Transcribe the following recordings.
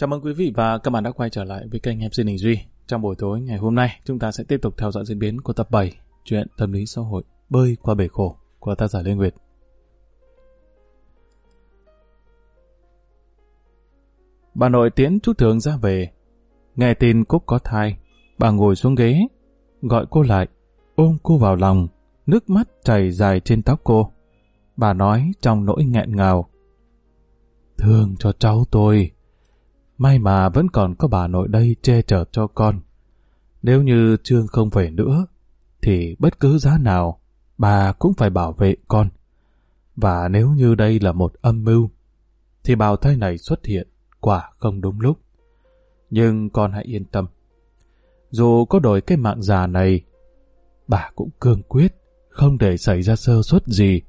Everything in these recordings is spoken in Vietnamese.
Chào mừng quý vị và các bạn đã quay trở lại với kênh MC Đình Duy. Trong buổi tối ngày hôm nay, chúng ta sẽ tiếp tục theo dõi diễn biến của tập 7 chuyện tâm lý xã hội bơi qua bể khổ của tác giả Lê Nguyệt. Bà nội tiễn chú Thường ra về. Nghe tin Cúc có thai, bà ngồi xuống ghế, gọi cô lại, ôm cô vào lòng, nước mắt chảy dài trên tóc cô. Bà nói trong nỗi nghẹn ngào. Thương cho cháu tôi. May mà vẫn còn có bà nội đây che chở cho con. Nếu như Trương không về nữa, thì bất cứ giá nào, bà cũng phải bảo vệ con. Và nếu như đây là một âm mưu, thì bào thai này xuất hiện quả không đúng lúc. Nhưng con hãy yên tâm. Dù có đổi cái mạng già này, bà cũng cương quyết, không để xảy ra sơ suất gì.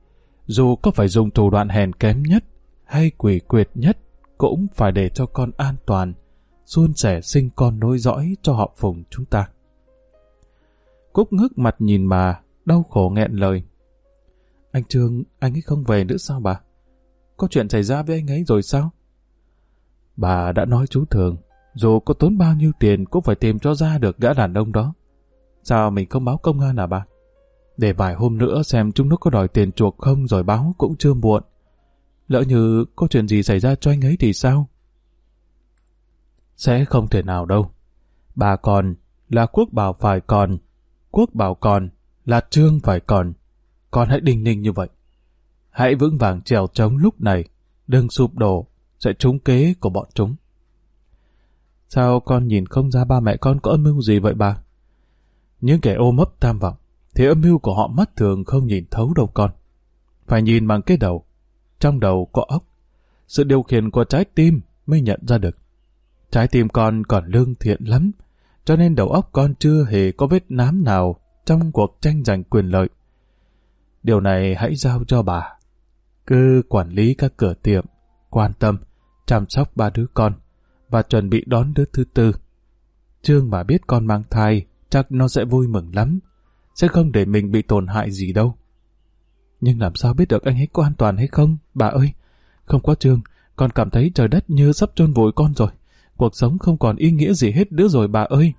Dù có phải dùng thủ đoạn hèn kém nhất hay quỷ quyệt nhất, cũng phải để cho con an toàn, xuân sẻ sinh con nối dõi cho họ phùng chúng ta. Cúc ngước mặt nhìn bà, đau khổ nghẹn lời. Anh Trương, anh ấy không về nữa sao bà? Có chuyện xảy ra với anh ấy rồi sao? Bà đã nói chú Thường, dù có tốn bao nhiêu tiền cũng phải tìm cho ra được gã đàn ông đó. Sao mình không báo công an à bà? Để vài hôm nữa xem chúng nó có đòi tiền chuộc không rồi báo cũng chưa muộn. Lỡ như có chuyện gì xảy ra cho anh ấy thì sao? Sẽ không thể nào đâu. Bà còn, là quốc bảo phải còn. Quốc bảo còn, là trương phải còn. Con hãy đình ninh như vậy. Hãy vững vàng trèo trống lúc này, đừng sụp đổ, sẽ trúng kế của bọn chúng. Sao con nhìn không ra ba mẹ con có âm mưu gì vậy bà? Những kẻ ôm ấp tham vọng, thì âm mưu của họ mắt thường không nhìn thấu đâu con. Phải nhìn bằng cái đầu, trong đầu có óc. Sự điều khiển của trái tim mới nhận ra được. Trái tim con còn lương thiện lắm, cho nên đầu óc con chưa hề có vết nám nào trong cuộc tranh giành quyền lợi. Điều này hãy giao cho bà. Cứ quản lý các cửa tiệm, quan tâm, chăm sóc ba đứa con và chuẩn bị đón đứa thứ tư. Trương mà biết con mang thai, chắc nó sẽ vui mừng lắm, sẽ không để mình bị tổn hại gì đâu. Nhưng làm sao biết được anh ấy có an toàn hay không, bà ơi? Không có trường, con cảm thấy trời đất như sắp chôn vùi con rồi. Cuộc sống không còn ý nghĩa gì hết nữa rồi bà ơi.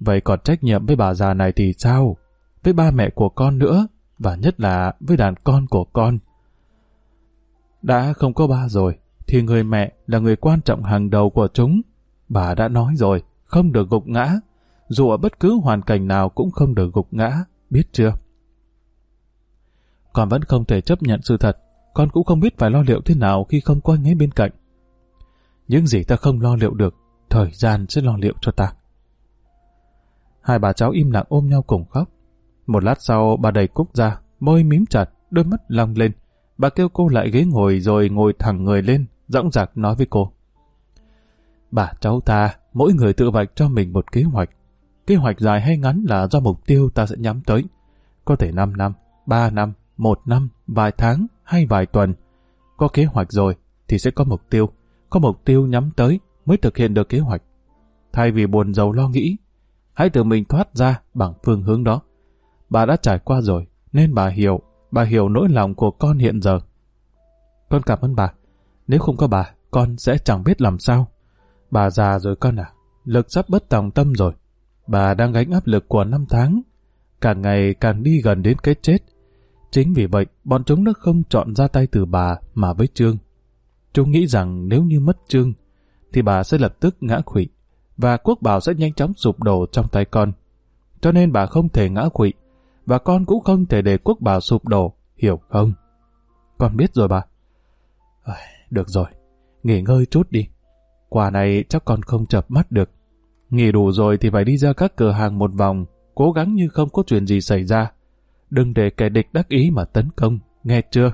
Vậy còn trách nhiệm với bà già này thì sao? Với ba mẹ của con nữa, và nhất là với đàn con của con. Đã không có ba rồi, thì người mẹ là người quan trọng hàng đầu của chúng. Bà đã nói rồi, không được gục ngã. Dù ở bất cứ hoàn cảnh nào cũng không được gục ngã, biết chưa? Con vẫn không thể chấp nhận sự thật. Con cũng không biết phải lo liệu thế nào khi không có anh ấy bên cạnh. Những gì ta không lo liệu được, thời gian sẽ lo liệu cho ta. Hai bà cháu im lặng ôm nhau cùng khóc. Một lát sau, bà đẩy Cúc ra, môi mím chặt, đôi mắt long lên. Bà kêu cô lại ghế ngồi rồi ngồi thẳng người lên, dõng dạc nói với cô. Bà cháu ta, mỗi người tự vạch cho mình một kế hoạch. Kế hoạch dài hay ngắn là do mục tiêu ta sẽ nhắm tới. Có thể 5 năm, 3 năm, một năm, vài tháng hay vài tuần. Có kế hoạch rồi thì sẽ có mục tiêu. Có mục tiêu nhắm tới mới thực hiện được kế hoạch. Thay vì buồn giàu lo nghĩ, hãy tự mình thoát ra bằng phương hướng đó. Bà đã trải qua rồi, nên bà hiểu, bà hiểu nỗi lòng của con hiện giờ. Con cảm ơn bà. Nếu không có bà, con sẽ chẳng biết làm sao. Bà già rồi con à, lực sắp bất tòng tâm rồi. Bà đang gánh áp lực của năm tháng, càng ngày càng đi gần đến cái chết. Chính vì vậy, bọn chúng đã không chọn ra tay từ bà mà với Trương. Chúng nghĩ rằng nếu như mất Trương, thì bà sẽ lập tức ngã quỵ, và quốc bảo sẽ nhanh chóng sụp đổ trong tay con. Cho nên bà không thể ngã quỵ, và con cũng không thể để quốc bảo sụp đổ, hiểu không? Con biết rồi bà. À, được rồi, nghỉ ngơi chút đi. Quà này chắc con không chập mắt được. Nghỉ đủ rồi thì phải đi ra các cửa hàng một vòng, cố gắng như không có chuyện gì xảy ra đừng để kẻ địch đắc ý mà tấn công, nghe chưa?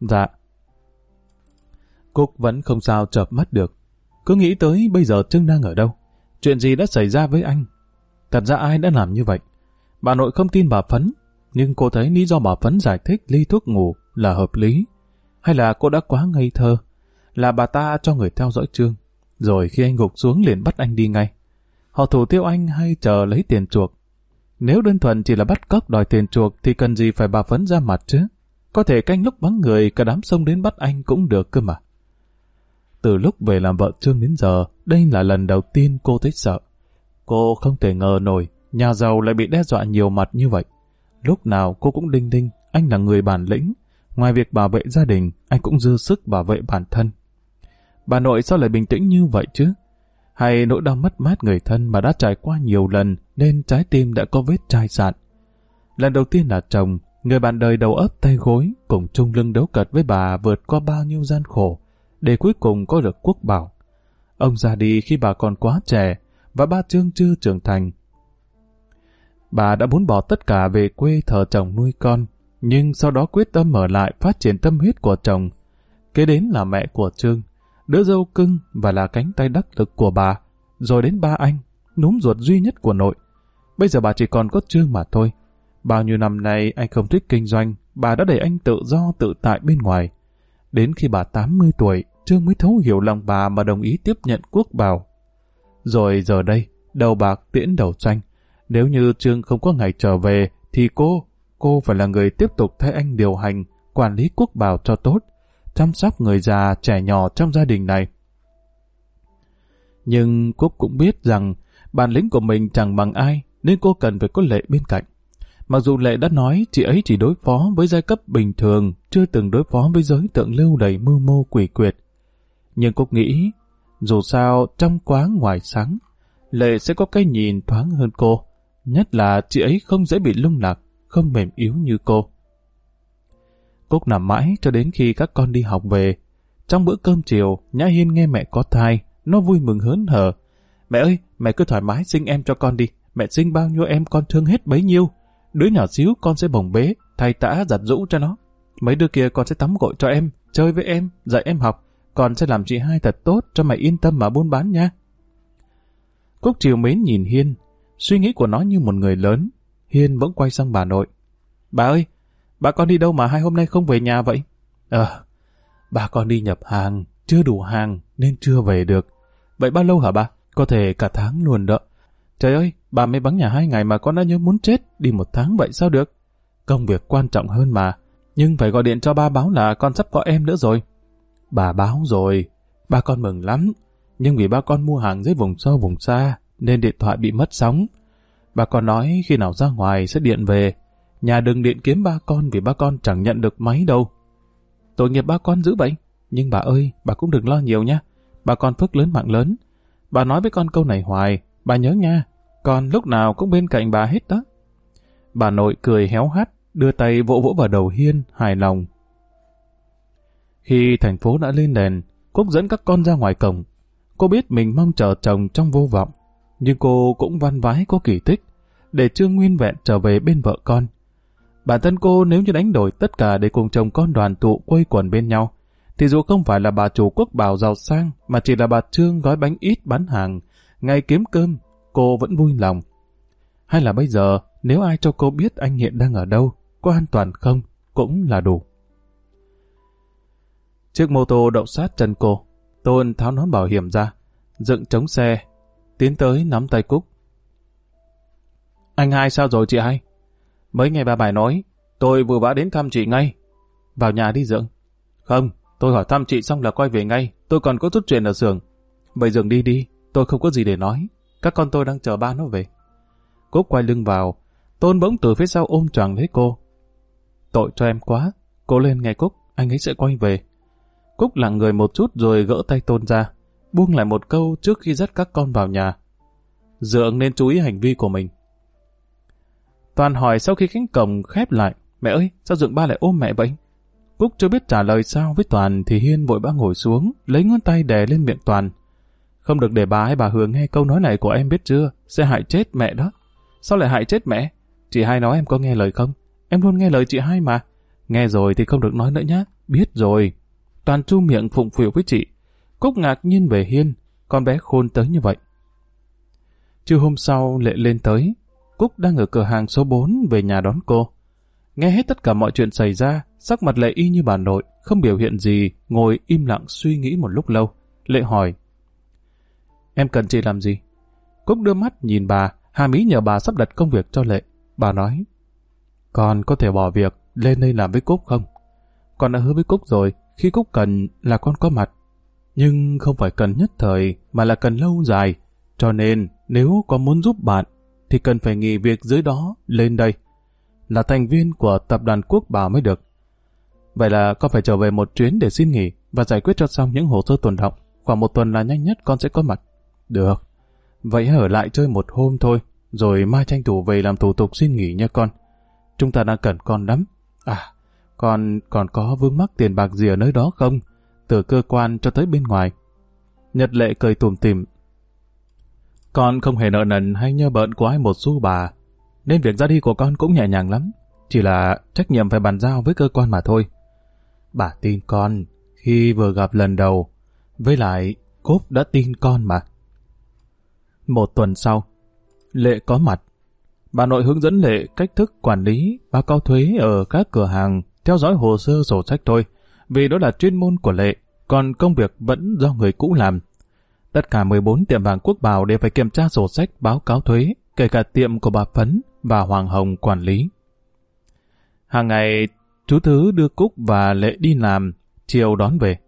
Dạ. Cúc vẫn không sao chợp mắt được. Cứ nghĩ tới bây giờ Trưng đang ở đâu? Chuyện gì đã xảy ra với anh? Thật ra ai đã làm như vậy? Bà nội không tin bà Phấn, nhưng cô thấy lý do bà Phấn giải thích ly thuốc ngủ là hợp lý. Hay là cô đã quá ngây thơ? Là bà ta cho người theo dõi Trương, rồi khi anh gục xuống liền bắt anh đi ngay. Họ thủ tiêu anh hay chờ lấy tiền chuộc? Nếu đơn thuần chỉ là bắt cóc đòi tiền chuộc thì cần gì phải bà Phấn ra mặt chứ? Có thể canh lúc vắng người cả đám sông đến bắt anh cũng được cơ mà. từ lúc về làm vợ Trương đến giờ, đây là lần đầu tiên cô thấy sợ. Cô không thể ngờ nổi, nhà giàu lại bị đe dọa nhiều mặt như vậy. Lúc nào cô cũng đinh đinh, anh là người bản lĩnh. Ngoài việc bảo vệ gia đình, anh cũng dư sức bảo vệ bản thân. Bà nội sao lại bình tĩnh như vậy chứ? Hay nỗi đau mất mát người thân mà đã trải qua nhiều lần nên trái tim đã có vết chai sạn. Lần đầu tiên là chồng, người bạn đời đầu ấp tay gối, cùng chung lưng đấu cật với bà vượt qua bao nhiêu gian khổ, để cuối cùng có được quốc bảo. Ông ra đi khi bà còn quá trẻ, và ba Trương chưa trưởng thành. Bà đã muốn bỏ tất cả về quê thờ chồng nuôi con, nhưng sau đó quyết tâm mở lại phát triển tâm huyết của chồng. Kế đến là mẹ của Trương, đứa dâu cưng và là cánh tay đắc lực của bà, rồi đến ba anh, núm ruột duy nhất của nội. Bây giờ bà chỉ còn có Trương mà thôi. Bao nhiêu năm nay anh không thích kinh doanh, bà đã để anh tự do tự tại bên ngoài. Đến khi bà 80 tuổi, Trương mới thấu hiểu lòng bà mà đồng ý tiếp nhận quốc bảo. Rồi giờ đây, đầu bạc tiễn đầu xanh. Nếu như Trương không có ngày trở về, thì cô, cô phải là người tiếp tục thay anh điều hành, quản lý quốc bảo cho tốt, chăm sóc người già, trẻ nhỏ trong gia đình này. Nhưng Cúc cũng biết rằng bản lĩnh của mình chẳng bằng ai, nên cô cần phải có Lệ bên cạnh. Mặc dù Lệ đã nói chị ấy chỉ đối phó với giai cấp bình thường, chưa từng đối phó với giới tượng lưu đầy mưu mô quỷ quyệt. Nhưng cô nghĩ, dù sao trong quá ngoài sáng, Lệ sẽ có cái nhìn thoáng hơn cô. Nhất là chị ấy không dễ bị lung lạc, không mềm yếu như cô. Cúc nằm mãi cho đến khi các con đi học về. Trong bữa cơm chiều, Nhã Hiên nghe mẹ có thai, nó vui mừng hớn hở. Mẹ ơi, mẹ cứ thoải mái sinh em cho con đi. Mẹ sinh bao nhiêu em con thương hết bấy nhiêu. Đứa nhỏ xíu con sẽ bồng bế, thay tã giặt rũ cho nó. Mấy đứa kia con sẽ tắm gội cho em, chơi với em, dạy em học. Con sẽ làm chị hai thật tốt cho mày yên tâm mà buôn bán nha. Cúc chiều mến nhìn Hiên, suy nghĩ của nó như một người lớn. Hiên bỗng quay sang bà nội. Bà ơi, bà con đi đâu mà hai hôm nay không về nhà vậy? Ờ, bà con đi nhập hàng, chưa đủ hàng nên chưa về được. Vậy bao lâu hả bà? Có thể cả tháng luôn đó. Trời ơi, bà mới vắng nhà hai ngày mà con đã nhớ muốn chết, đi một tháng vậy sao được? Công việc quan trọng hơn mà, nhưng phải gọi điện cho ba báo là con sắp có em nữa rồi. Bà báo rồi, ba con mừng lắm, nhưng vì ba con mua hàng dưới vùng sâu vùng xa, nên điện thoại bị mất sóng. Bà con nói khi nào ra ngoài sẽ điện về, nhà đừng điện kiếm ba con vì ba con chẳng nhận được máy đâu. Tội nghiệp ba con giữ vậy, nhưng bà ơi, bà cũng đừng lo nhiều nha, bà con phước lớn mạng lớn. Bà nói với con câu này hoài, bà nhớ nha, con lúc nào cũng bên cạnh bà hết đó. Bà nội cười héo hắt, đưa tay vỗ vỗ vào đầu Hiên, hài lòng. Khi thành phố đã lên đèn, Cúc dẫn các con ra ngoài cổng. Cô biết mình mong chờ chồng trong vô vọng, nhưng cô cũng văn vái có kỳ tích, để Trương Nguyên vẹn trở về bên vợ con. Bản thân cô nếu như đánh đổi tất cả để cùng chồng con đoàn tụ quây quần bên nhau, thì dù không phải là bà chủ quốc bảo giàu sang, mà chỉ là bà Trương gói bánh ít bán hàng, ngày kiếm cơm, cô vẫn vui lòng. Hay là bây giờ, nếu ai cho cô biết anh hiện đang ở đâu, có an toàn không, cũng là đủ. Chiếc mô tô đậu sát chân cô, Tôn tháo nón bảo hiểm ra, dựng chống xe, tiến tới nắm tay Cúc. Anh hai sao rồi chị hai? Mấy ngày bà bài nói, tôi vừa vã đến thăm chị ngay. Vào nhà đi dưỡng. Không, tôi hỏi thăm chị xong là quay về ngay, tôi còn có chút chuyện ở xưởng. Vậy dừng đi đi, tôi không có gì để nói. Các con tôi đang chờ ba nó về. Cúc quay lưng vào, Tôn bỗng từ phía sau ôm choàng lấy cô. Tội cho em quá, cô lên nghe Cúc, anh ấy sẽ quay về. Cúc lặng người một chút rồi gỡ tay Tôn ra, buông lại một câu trước khi dắt các con vào nhà. Dượng nên chú ý hành vi của mình. Toàn hỏi sau khi cánh cổng khép lại, mẹ ơi, sao Dượng ba lại ôm mẹ vậy? Cúc chưa biết trả lời sao với Toàn thì Hiên vội ba ngồi xuống, lấy ngón tay đè lên miệng Toàn. Không được để bà hay bà Hường nghe câu nói này của em biết chưa, sẽ hại chết mẹ đó. Sao lại hại chết mẹ? Chị hai nói em có nghe lời không? Em luôn nghe lời chị hai mà. Nghe rồi thì không được nói nữa nhá. Biết rồi. Toàn chu miệng phụng phịu với chị. Cúc ngạc nhiên về Hiên, con bé khôn tới như vậy. Trưa hôm sau Lệ lên tới, Cúc đang ở cửa hàng số 4 về nhà đón cô. Nghe hết tất cả mọi chuyện xảy ra, sắc mặt Lệ y như bà nội, không biểu hiện gì, ngồi im lặng suy nghĩ một lúc lâu. Lệ hỏi, Em cần chị làm gì? Cúc đưa mắt nhìn bà, Hà Mỹ nhờ bà sắp đặt công việc cho Lệ. Bà nói, Con có thể bỏ việc, lên đây làm với Cúc không? Con đã hứa với Cúc rồi, khi Cúc cần là con có mặt. Nhưng không phải cần nhất thời, mà là cần lâu dài. Cho nên, nếu có muốn giúp bạn, thì cần phải nghỉ việc dưới đó lên đây. Là thành viên của tập đoàn quốc bảo mới được. Vậy là con phải trở về một chuyến để xin nghỉ và giải quyết cho xong những hồ sơ tồn động. Khoảng một tuần là nhanh nhất con sẽ có mặt. Được. Vậy ở lại chơi một hôm thôi, rồi mai tranh thủ về làm thủ tục xin nghỉ nha con. Chúng ta đang cần con lắm. À, con còn có vướng mắc tiền bạc gì ở nơi đó không? Từ cơ quan cho tới bên ngoài. Nhật lệ cười tùm tìm. Con không hề nợ nần hay nhơ bợn của ai một xu bà. Nên việc ra đi của con cũng nhẹ nhàng lắm. Chỉ là trách nhiệm phải bàn giao với cơ quan mà thôi. Bà tin con, khi vừa gặp lần đầu, với lại Cốp đã tin con mà. Một tuần sau, Lệ có mặt. Bà nội hướng dẫn Lệ cách thức quản lý, báo cáo thuế ở các cửa hàng, theo dõi hồ sơ sổ sách thôi, vì đó là chuyên môn của Lệ, còn công việc vẫn do người cũ làm. Tất cả 14 tiệm vàng quốc bảo đều phải kiểm tra sổ sách báo cáo thuế, kể cả tiệm của bà Phấn và Hoàng Hồng quản lý. Hàng ngày, chú Thứ đưa Cúc và Lệ đi làm, chiều đón về.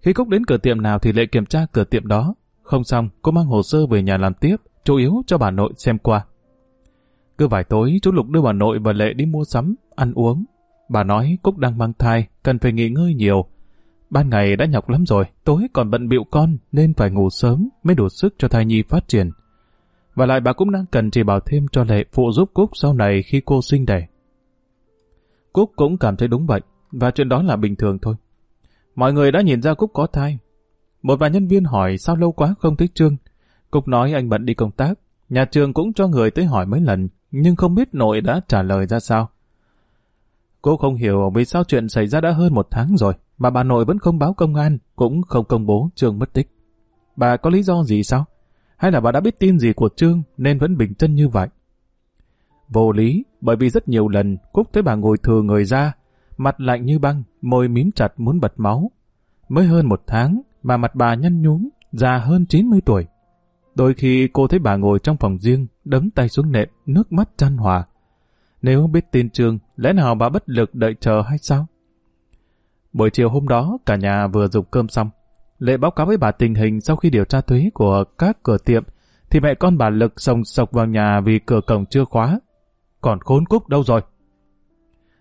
Khi Cúc đến cửa tiệm nào thì Lệ kiểm tra cửa tiệm đó. Không xong, cô mang hồ sơ về nhà làm tiếp, chủ yếu cho bà nội xem qua. Cứ vài tối, chú Lục đưa bà nội và Lệ đi mua sắm, ăn uống. Bà nói Cúc đang mang thai, cần phải nghỉ ngơi nhiều. Ban ngày đã nhọc lắm rồi, tối còn bận bịu con nên phải ngủ sớm mới đủ sức cho thai nhi phát triển. Và lại bà cũng đang cần chỉ bảo thêm cho Lệ phụ giúp Cúc sau này khi cô sinh đẻ. Cúc cũng cảm thấy đúng vậy, và chuyện đó là bình thường thôi. Mọi người đã nhìn ra Cúc có thai. Một vài nhân viên hỏi sao lâu quá không thấy Trương. Cúc nói anh bận đi công tác. Nhà trường cũng cho người tới hỏi mấy lần, nhưng không biết nội đã trả lời ra sao. Cô không hiểu vì sao chuyện xảy ra đã hơn một tháng rồi, mà bà nội vẫn không báo công an, cũng không công bố Trương mất tích. Bà có lý do gì sao? Hay là bà đã biết tin gì của Trương nên vẫn bình chân như vậy? Vô lý, bởi vì rất nhiều lần Cúc thấy bà ngồi thừa người ra, mặt lạnh như băng, môi mím chặt muốn bật máu. Mới hơn một tháng mà mặt bà nhăn nhúm, già hơn 90 tuổi. Đôi khi cô thấy bà ngồi trong phòng riêng, đấm tay xuống nệm, nước mắt chăn hòa. Nếu biết tin Trương, lẽ nào bà bất lực đợi chờ hay sao? Buổi chiều hôm đó, cả nhà vừa dùng cơm xong. Lệ báo cáo với bà tình hình sau khi điều tra thuế của các cửa tiệm, thì mẹ con bà Lực sồng sọc vào nhà vì cửa cổng chưa khóa. Còn khốn Cúc đâu rồi?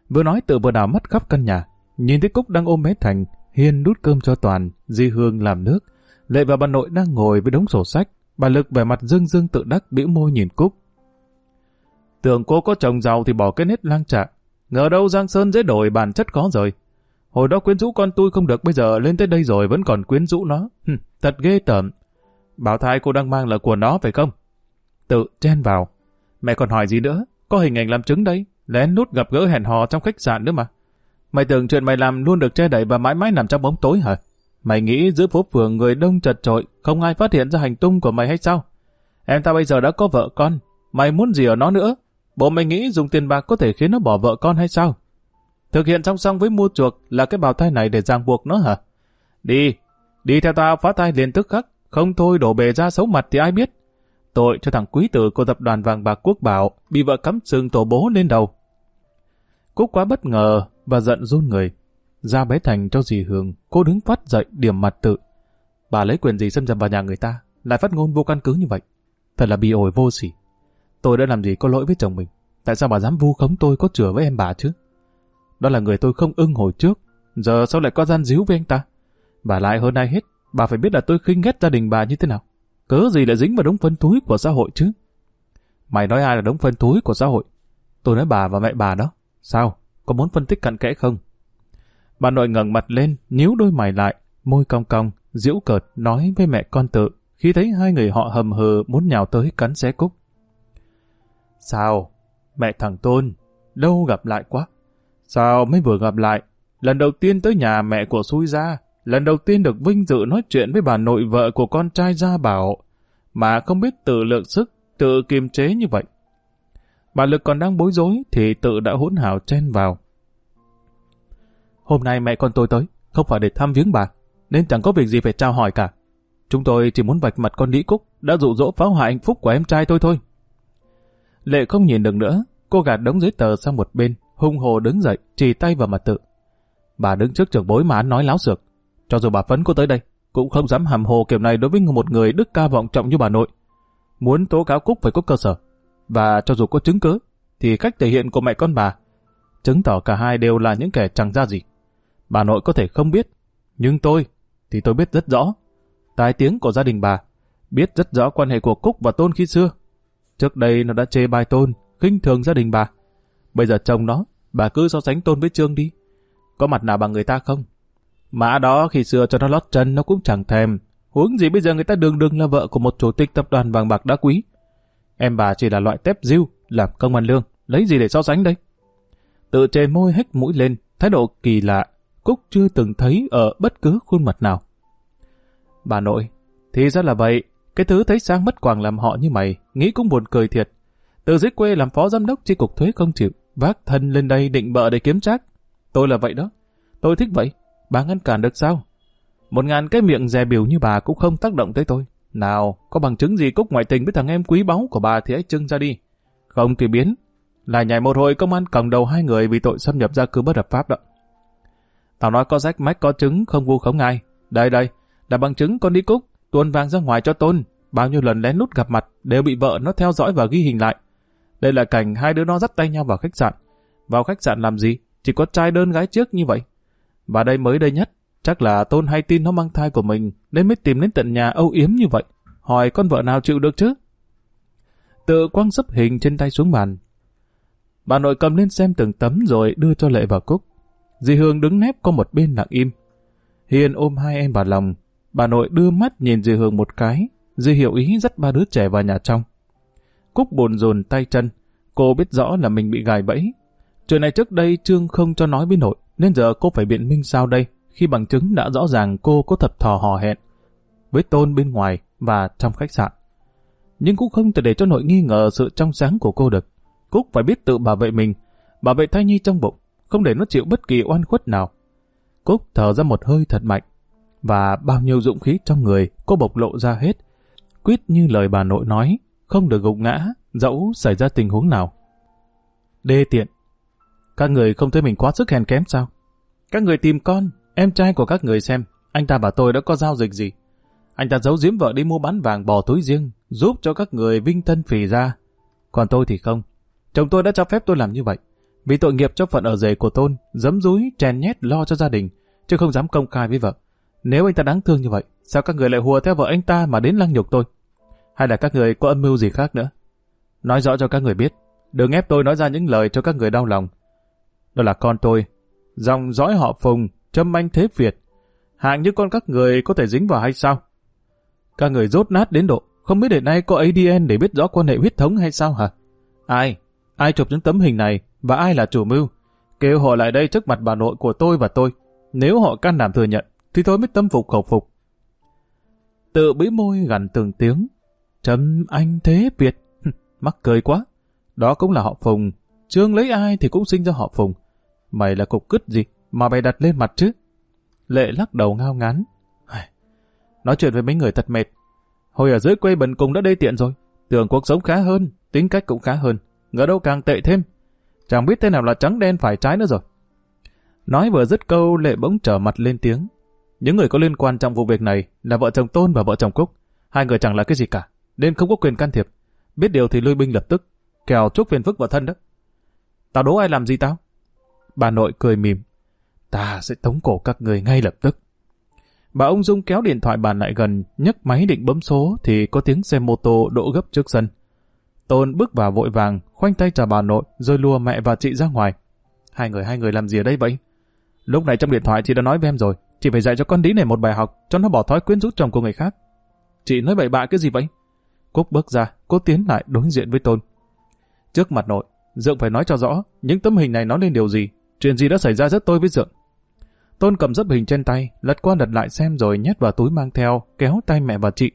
Vừa nói tự vừa đảo mắt khắp căn nhà, nhìn thấy Cúc đang ôm bé Thành, Hiên đút cơm cho Toàn, Di Hương làm nước. Lệ và bà nội đang ngồi với đống sổ sách, bà Lực vẻ mặt dương dương tự đắc bĩu môi nhìn Cúc. Tưởng cô có chồng giàu thì bỏ cái nết lang trạng, ngờ đâu Giang Sơn dễ đổi bản chất có rồi. Hồi đó quyến rũ con tôi không được bây giờ lên tới đây rồi vẫn còn quyến rũ nó. Hừ, thật ghê tởm. Bảo thai cô đang mang là của nó phải không? Tự chen vào. Mẹ còn hỏi gì nữa? Có hình ảnh làm chứng đấy. Lén nút gặp gỡ hẹn hò trong khách sạn nữa mà. Mày tưởng chuyện mày làm luôn được che đậy và mãi mãi nằm trong bóng tối hả? Mày nghĩ giữa phố phường người đông chật trội, không ai phát hiện ra hành tung của mày hay sao? Em ta bây giờ đã có vợ con, mày muốn gì ở nó nữa? Bộ mày nghĩ dùng tiền bạc có thể khiến nó bỏ vợ con hay sao? Thực hiện song song với mua chuộc là cái bào thai này để ràng buộc nó hả? Đi, đi theo tao phá thai liền tức khắc, không thôi đổ bề ra xấu mặt thì ai biết. Tội cho thằng quý tử của tập đoàn vàng bạc quốc bảo bị vợ cắm sừng tổ bố lên đầu. Cúc quá bất ngờ và giận run người. Ra bé Thành cho dì Hường, cô đứng phát dậy điểm mặt tự. Bà lấy quyền gì xâm nhập vào nhà người ta, lại phát ngôn vô căn cứ như vậy. Thật là bị ổi vô sỉ. Tôi đã làm gì có lỗi với chồng mình. Tại sao bà dám vu khống tôi có chửa với em bà chứ? Đó là người tôi không ưng hồi trước. Giờ sao lại có gian díu với anh ta? Bà lại hơn ai hết, bà phải biết là tôi khinh ghét gia đình bà như thế nào. Cớ gì lại dính vào đống phân túi của xã hội chứ? Mày nói ai là đống phân túi của xã hội? Tôi nói bà và mẹ bà đó. Sao? Có muốn phân tích cặn kẽ không? Bà nội ngẩng mặt lên, nhíu đôi mày lại, môi cong cong, diễu cợt nói với mẹ con tự khi thấy hai người họ hầm hờ muốn nhào tới cắn xé cúc. Sao? Mẹ thằng Tôn, đâu gặp lại quá. Sao mới vừa gặp lại? Lần đầu tiên tới nhà mẹ của xui ra, lần đầu tiên được vinh dự nói chuyện với bà nội vợ của con trai Gia Bảo, mà không biết tự lượng sức, tự kiềm chế như vậy. Bà Lực còn đang bối rối thì tự đã hỗn hào chen vào. Hôm nay mẹ con tôi tới, không phải để thăm viếng bà, nên chẳng có việc gì phải trao hỏi cả. Chúng tôi chỉ muốn vạch mặt con Lý Cúc đã dụ dỗ phá hoại hạnh phúc của em trai tôi thôi. Lệ không nhìn được nữa, cô gạt đống giấy tờ sang một bên, hung hồ đứng dậy, chỉ tay vào mặt tự. Bà đứng trước trường bối mà nói láo xược. Cho dù bà Phấn có tới đây, cũng không dám hàm hồ kiểu này đối với một người đức ca vọng trọng như bà nội. Muốn tố cáo Cúc phải có cơ sở, và cho dù có chứng cứ, thì cách thể hiện của mẹ con bà chứng tỏ cả hai đều là những kẻ chẳng ra gì. Bà nội có thể không biết, nhưng tôi thì tôi biết rất rõ. Tai tiếng của gia đình bà, biết rất rõ quan hệ của Cúc và Tôn khi xưa. Trước đây nó đã chê bai Tôn, khinh thường gia đình bà. Bây giờ chồng nó, bà cứ so sánh Tôn với Trương đi. Có mặt nào bằng người ta không? Mã đó khi xưa cho nó lót chân nó cũng chẳng thèm. Huống gì bây giờ người ta đường đường là vợ của một chủ tịch tập đoàn vàng bạc đá quý. Em bà chỉ là loại tép diêu, làm công ăn lương, lấy gì để so sánh đây? Tự chề môi hếch mũi lên, thái độ kỳ lạ, Cúc chưa từng thấy ở bất cứ khuôn mặt nào. Bà nội, thì ra là vậy, cái thứ thấy sang mất quàng làm họ như mày, nghĩ cũng buồn cười thiệt. Từ dưới quê làm phó giám đốc chi cục thuế không chịu, vác thân lên đây định bợ để kiếm trác. Tôi là vậy đó, tôi thích vậy, bà ngăn cản được sao? Một ngàn cái miệng dè biểu như bà cũng không tác động tới tôi. Nào, có bằng chứng gì Cúc ngoại tình với thằng em quý báu của bà thì hãy trưng ra đi. Không thì biến, là nhảy một hồi công an cầm đầu hai người vì tội xâm nhập gia cư bất hợp pháp đó. Tao nói có rách mách có chứng không vu khống ai. Đây đây, là bằng chứng con đi Cúc, tuôn vàng ra ngoài cho Tôn. Bao nhiêu lần lén lút gặp mặt đều bị vợ nó theo dõi và ghi hình lại. Đây là cảnh hai đứa nó dắt tay nhau vào khách sạn. Vào khách sạn làm gì? Chỉ có trai đơn gái trước như vậy. Và đây mới đây nhất, chắc là Tôn hay tin nó mang thai của mình nên mới tìm đến tận nhà âu yếm như vậy. Hỏi con vợ nào chịu được chứ? Tự quăng sấp hình trên tay xuống bàn. Bà nội cầm lên xem từng tấm rồi đưa cho Lệ và Cúc. Dì Hương đứng nép có một bên lặng im. Hiền ôm hai em vào lòng. Bà nội đưa mắt nhìn dì Hương một cái. Dì hiểu ý dắt ba đứa trẻ vào nhà trong. Cúc bồn rồn tay chân. Cô biết rõ là mình bị gài bẫy. Chuyện này trước đây Trương không cho nói với nội, nên giờ cô phải biện minh sao đây, khi bằng chứng đã rõ ràng cô có thập thò hò hẹn với Tôn bên ngoài và trong khách sạn. Nhưng cũng không thể để cho nội nghi ngờ sự trong sáng của cô được. Cúc phải biết tự bảo vệ mình, bảo vệ thai nhi trong bụng, không để nó chịu bất kỳ oan khuất nào. Cúc thở ra một hơi thật mạnh, và bao nhiêu dũng khí trong người cô bộc lộ ra hết. Quyết như lời bà nội nói, không được gục ngã, dẫu xảy ra tình huống nào. Đê tiện. Các người không thấy mình quá sức hèn kém sao? Các người tìm con, em trai của các người xem, anh ta và tôi đã có giao dịch gì. Anh ta giấu giếm vợ đi mua bán vàng bò túi riêng, giúp cho các người vinh thân phì ra. Còn tôi thì không. Chồng tôi đã cho phép tôi làm như vậy. Vì tội nghiệp cho phận ở rể của Tôn, dấm dúi, chèn nhét lo cho gia đình, chứ không dám công khai với vợ. Nếu anh ta đáng thương như vậy, sao các người lại hùa theo vợ anh ta mà đến lăng nhục tôi? Hay là các người có âm mưu gì khác nữa? Nói rõ cho các người biết, đừng ép tôi nói ra những lời cho các người đau lòng. Đó là con tôi, dòng dõi họ Phùng, châm anh thế Việt. Hạng như con các người có thể dính vào hay sao? Các người rốt nát đến độ, không biết đến nay có ADN để biết rõ quan hệ huyết thống hay sao hả? Ai? Ai chụp những tấm hình này và ai là chủ mưu? Kêu họ lại đây trước mặt bà nội của tôi và tôi. Nếu họ can đảm thừa nhận, thì tôi mới tâm phục khẩu phục. Tự bĩ môi gần từng tiếng. Trâm anh thế Việt. Mắc cười quá. Đó cũng là họ Phùng. Trương lấy ai thì cũng sinh ra họ Phùng. Mày là cục cứt gì mà mày đặt lên mặt chứ? Lệ lắc đầu ngao ngán. Nói chuyện với mấy người thật mệt. Hồi ở dưới quê bần cùng đã đê tiện rồi. Tưởng cuộc sống khá hơn, tính cách cũng khá hơn. Ngờ đâu càng tệ thêm. Chẳng biết thế nào là trắng đen phải trái nữa rồi. Nói vừa dứt câu, Lệ bỗng trở mặt lên tiếng. Những người có liên quan trong vụ việc này là vợ chồng Tôn và vợ chồng Cúc. Hai người chẳng là cái gì cả, nên không có quyền can thiệp. Biết điều thì lui binh lập tức, kèo chúc phiền phức vào thân đó. Tao đố ai làm gì tao? Bà nội cười mỉm. Ta sẽ tống cổ các người ngay lập tức. Bà ông Dung kéo điện thoại bàn lại gần, nhấc máy định bấm số thì có tiếng xe mô tô đỗ gấp trước sân. Tôn bước vào vội vàng, khoanh tay chào bà nội, rồi lùa mẹ và chị ra ngoài. Hai người hai người làm gì ở đây vậy? Lúc này trong điện thoại chị đã nói với em rồi, chị phải dạy cho con đĩ này một bài học, cho nó bỏ thói quyến rũ chồng của người khác. Chị nói bậy bạ cái gì vậy? Cúc bước ra, cô tiến lại đối diện với Tôn. Trước mặt nội, Dượng phải nói cho rõ, những tấm hình này nói lên điều gì, chuyện gì đã xảy ra rất tôi với Dượng. Tôn cầm dấp hình trên tay, lật qua lật lại xem rồi nhét vào túi mang theo, kéo tay mẹ và chị.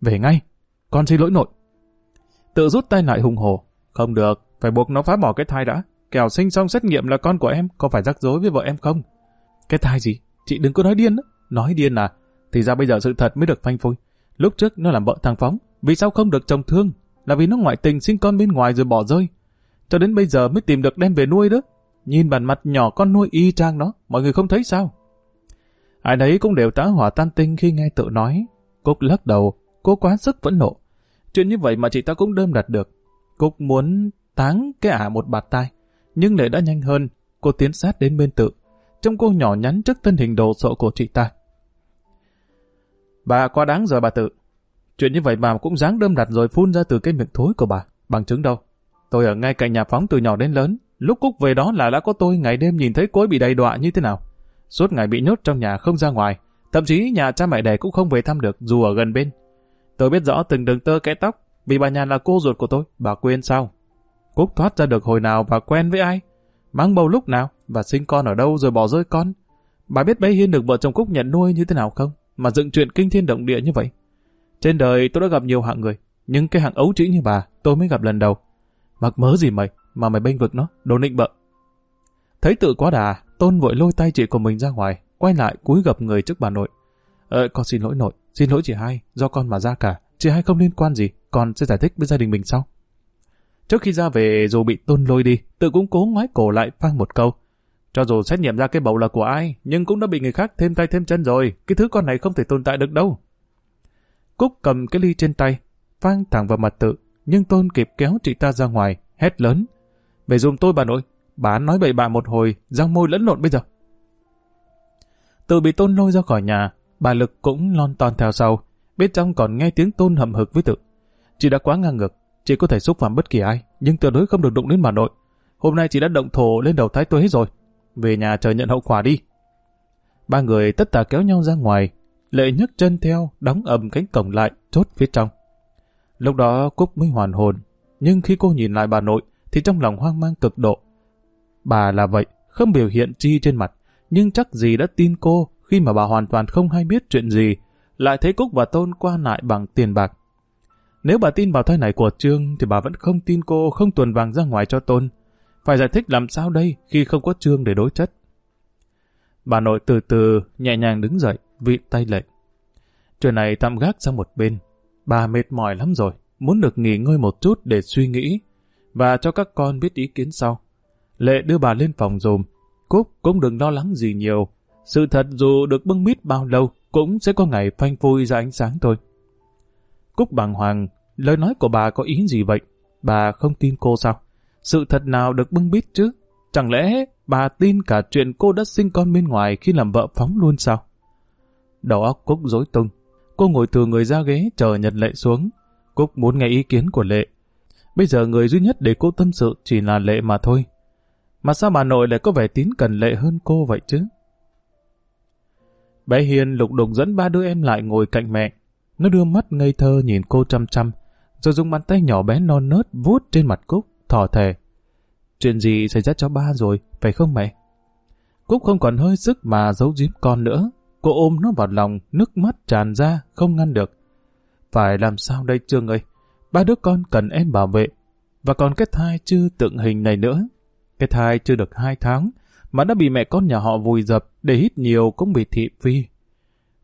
Về ngay, con xin lỗi nội. Tự rút tay lại hùng hổ. Không được, phải buộc nó phá bỏ cái thai đã. Kẻo sinh xong xét nghiệm là con của em, có phải rắc rối với vợ em không? Cái thai gì? Chị đừng có nói điên đó. Nói điên à? Thì ra bây giờ sự thật mới được phanh phui. Lúc trước nó làm vợ thằng Phóng, vì sao không được chồng thương? Là vì nó ngoại tình sinh con bên ngoài rồi bỏ rơi. Cho đến bây giờ mới tìm được đem về nuôi đó. Nhìn bàn mặt nhỏ con nuôi y chang nó, mọi người không thấy sao? Ai đấy cũng đều tá hỏa tan tinh khi nghe tự nói. Cúc lắc đầu, cô quá sức vẫn nộ. Chuyện như vậy mà chị ta cũng đơm đặt được. Cúc muốn táng cái ả một bạt tai. Nhưng lệ đã nhanh hơn, cô tiến sát đến bên tự. trong cô nhỏ nhắn trước thân hình đồ sộ của chị ta. Bà quá đáng rồi bà tự. Chuyện như vậy mà cũng dáng đơm đặt rồi phun ra từ cái miệng thối của bà. Bằng chứng đâu. Tôi ở ngay cạnh nhà phóng từ nhỏ đến lớn. Lúc Cúc về đó là đã có tôi ngày đêm nhìn thấy cối bị đầy đọa như thế nào. Suốt ngày bị nhốt trong nhà không ra ngoài. Thậm chí nhà cha mẹ đẻ cũng không về thăm được dù ở gần bên. Tôi biết rõ từng đường tơ kẽ tóc vì bà nhàn là cô ruột của tôi. Bà quên sao? Cúc thoát ra được hồi nào và quen với ai? Mang bầu lúc nào? Và sinh con ở đâu rồi bỏ rơi con? Bà biết bé Hiên được vợ chồng Cúc nhận nuôi như thế nào không? Mà dựng chuyện kinh thiên động địa như vậy. Trên đời tôi đã gặp nhiều hạng người, nhưng cái hạng ấu trĩ như bà tôi mới gặp lần đầu. Mặc mớ gì mày, mà mày bênh vực nó, đồ nịnh bợ. Thấy tự quá đà, Tôn vội lôi tay chị của mình ra ngoài, quay lại cúi gập người trước bà nội. Ờ, con xin lỗi nội, xin lỗi chị hai, do con mà ra cả. Chị hai không liên quan gì, con sẽ giải thích với gia đình mình sau. Trước khi ra về dù bị Tôn lôi đi, tự cũng cố ngoái cổ lại phang một câu. Cho dù xét nghiệm ra cái bầu là của ai, nhưng cũng đã bị người khác thêm tay thêm chân rồi, cái thứ con này không thể tồn tại được đâu. Cúc cầm cái ly trên tay, phang thẳng vào mặt tự, nhưng Tôn kịp kéo chị ta ra ngoài, hét lớn. Về dùm tôi bà nội, bà nói bậy bạ một hồi, răng môi lẫn lộn bây giờ. Tự bị Tôn lôi ra khỏi nhà, bà Lực cũng lon ton theo sau, bên trong còn nghe tiếng Tôn hầm hực với tự. Chị đã quá ngang ngược, chị có thể xúc phạm bất kỳ ai, nhưng tuyệt đối không được đụng đến bà nội. Hôm nay chị đã động thổ lên đầu thái tuế rồi, về nhà chờ nhận hậu quả đi. Ba người tất cả kéo nhau ra ngoài, lệ nhấc chân theo, đóng ầm cánh cổng lại, chốt phía trong. Lúc đó Cúc mới hoàn hồn, nhưng khi cô nhìn lại bà nội, thì trong lòng hoang mang cực độ. Bà là vậy, không biểu hiện chi trên mặt, nhưng chắc gì đã tin cô khi mà bà hoàn toàn không hay biết chuyện gì, lại thấy Cúc và Tôn qua lại bằng tiền bạc. Nếu bà tin vào thai này của Trương thì bà vẫn không tin cô không tuần vàng ra ngoài cho Tôn. Phải giải thích làm sao đây khi không có Trương để đối chất. Bà nội từ từ nhẹ nhàng đứng dậy, vị tay lệ. Chuyện này tạm gác sang một bên. Bà mệt mỏi lắm rồi, muốn được nghỉ ngơi một chút để suy nghĩ và cho các con biết ý kiến sau. Lệ đưa bà lên phòng dùm. Cúc cũng đừng lo lắng gì nhiều. Sự thật dù được bưng mít bao lâu cũng sẽ có ngày phanh phui ra ánh sáng thôi. Cúc bàng hoàng, lời nói của bà có ý gì vậy? Bà không tin cô sao? Sự thật nào được bưng bít chứ? Chẳng lẽ bà tin cả chuyện cô đã sinh con bên ngoài khi làm vợ phóng luôn sao? Đầu óc Cúc rối tung. Cô ngồi từ người ra ghế chờ Nhật Lệ xuống. Cúc muốn nghe ý kiến của Lệ. Bây giờ người duy nhất để cô tâm sự chỉ là Lệ mà thôi. Mà sao bà nội lại có vẻ tín cần Lệ hơn cô vậy chứ? Bé Hiền lục đục dẫn ba đứa em lại ngồi cạnh mẹ. Nó đưa mắt ngây thơ nhìn cô chăm chăm, rồi dùng bàn tay nhỏ bé non nớt vuốt trên mặt Cúc, thỏ thề. Chuyện gì xảy ra cho ba rồi, phải không mẹ? Cúc không còn hơi sức mà giấu giếm con nữa. Cô ôm nó vào lòng, nước mắt tràn ra, không ngăn được. Phải làm sao đây Trương ơi? Ba đứa con cần em bảo vệ. Và còn cái thai chưa tượng hình này nữa. Cái thai chưa được hai tháng, mà đã bị mẹ con nhà họ vùi dập để hít nhiều cũng bị thị phi.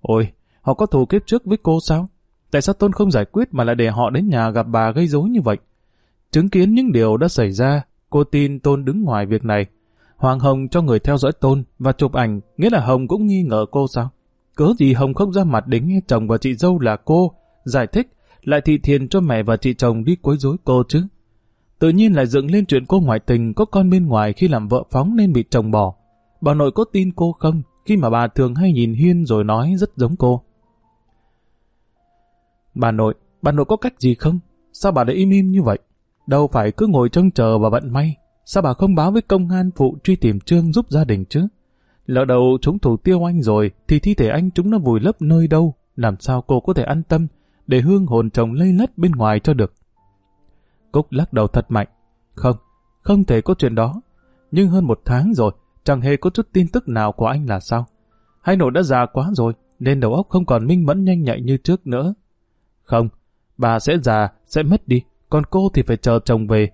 Ôi, họ có thù kiếp trước với cô sao? Tại sao Tôn không giải quyết mà lại để họ đến nhà gặp bà gây rối như vậy? Chứng kiến những điều đã xảy ra, cô tin Tôn đứng ngoài việc này. Hoàng Hồng cho người theo dõi Tôn và chụp ảnh, nghĩa là Hồng cũng nghi ngờ cô sao? Cớ gì Hồng không ra mặt để nghe chồng và chị dâu là cô, giải thích, lại thị thiền cho mẹ và chị chồng đi quấy rối cô chứ? Tự nhiên lại dựng lên chuyện cô ngoại tình có con bên ngoài khi làm vợ phóng nên bị chồng bỏ. Bà nội có tin cô không khi mà bà thường hay nhìn Hiên rồi nói rất giống cô? Bà nội, bà nội có cách gì không? Sao bà lại im im như vậy? Đâu phải cứ ngồi trông chờ và vận may. Sao bà không báo với công an phụ truy tìm Trương giúp gia đình chứ? Lỡ đầu chúng thủ tiêu anh rồi thì thi thể anh chúng nó vùi lấp nơi đâu? Làm sao cô có thể an tâm để hương hồn chồng lây lất bên ngoài cho được? Cúc lắc đầu thật mạnh. Không, không thể có chuyện đó. Nhưng hơn một tháng rồi, chẳng hề có chút tin tức nào của anh là sao? Hay nội đã già quá rồi, nên đầu óc không còn minh mẫn nhanh nhạy như trước nữa. Không, bà sẽ già, sẽ mất đi, còn cô thì phải chờ chồng về.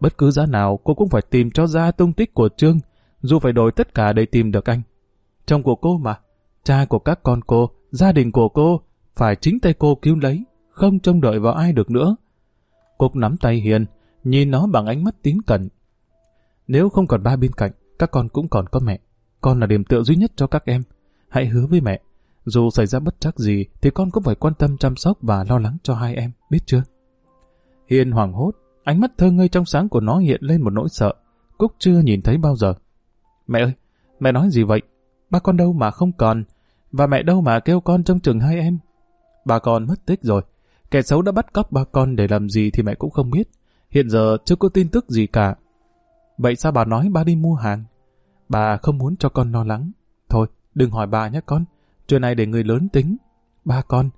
Bất cứ giá nào cô cũng phải tìm cho ra tung tích của Trương, dù phải đổi tất cả để tìm được anh. Chồng của cô mà, cha của các con cô, gia đình của cô, phải chính tay cô cứu lấy, không trông đợi vào ai được nữa. Cúc nắm tay Hiền, nhìn nó bằng ánh mắt tín cẩn. Nếu không còn ba bên cạnh, các con cũng còn có mẹ. Con là điểm tựa duy nhất cho các em. hãy hứa với mẹ. Dù xảy ra bất trắc gì thì con cũng phải quan tâm chăm sóc và lo lắng cho hai em, biết chưa? Hiền hoảng hốt, ánh mắt thơ ngây trong sáng của nó hiện lên một nỗi sợ. Cúc chưa nhìn thấy bao giờ. Mẹ ơi, mẹ nói gì vậy? Ba con đâu mà không còn, và mẹ đâu mà kêu con trong trường hai em. Ba con mất tích rồi, kẻ xấu đã bắt cóc ba con để làm gì thì mẹ cũng không biết. Hiện giờ chưa có tin tức gì cả. Vậy sao bà nói ba đi mua hàng? Bà không muốn cho con lo lắng. Thôi, đừng hỏi bà nhé con. Chuyện này để người lớn tính. Ba con.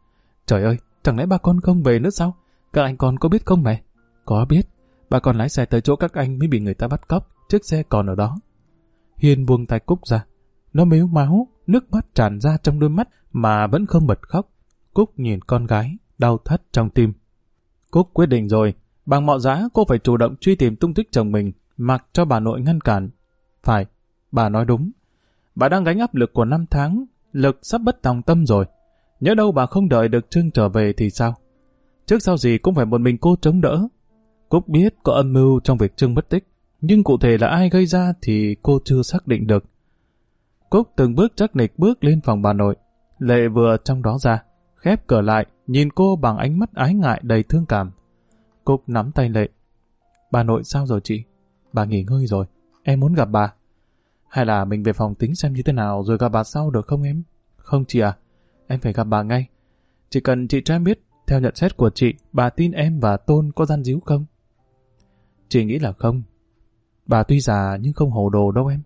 Trời ơi, chẳng lẽ ba con không về nữa sao? Các anh con có biết không mẹ? Có biết. Ba con lái xe tới chỗ các anh mới bị người ta bắt cóc. Chiếc xe còn ở đó. Hiền buông tay Cúc ra. Nó mếu máu, nước mắt tràn ra trong đôi mắt mà vẫn không bật khóc. Cúc nhìn con gái, đau thắt trong tim. Cúc quyết định rồi, bằng mọi giá cô phải chủ động truy tìm tung tích chồng mình, mặc cho bà nội ngăn cản. Phải, bà nói đúng. Bà đang gánh áp lực của năm tháng, lực sắp bất tòng tâm rồi. Nhớ đâu bà không đợi được Trương trở về thì sao? Trước sau gì cũng phải một mình cô chống đỡ. Cúc biết có âm mưu trong việc Trương mất tích, nhưng cụ thể là ai gây ra thì cô chưa xác định được. Cúc từng bước chắc nịch bước lên phòng bà nội. Lệ vừa trong đó ra, khép cửa lại, nhìn cô bằng ánh mắt ái ngại đầy thương cảm. Cúc nắm tay Lệ. Bà nội sao rồi chị? Bà nghỉ ngơi rồi, em muốn gặp bà. Hay là mình về phòng tính xem như thế nào rồi gặp bà sau được không em? Không chị à, em phải gặp bà ngay. Chỉ cần chị cho em biết, theo nhận xét của chị, bà tin em và Tôn có gian díu không? Chị nghĩ là không. Bà tuy già nhưng không hồ đồ đâu em.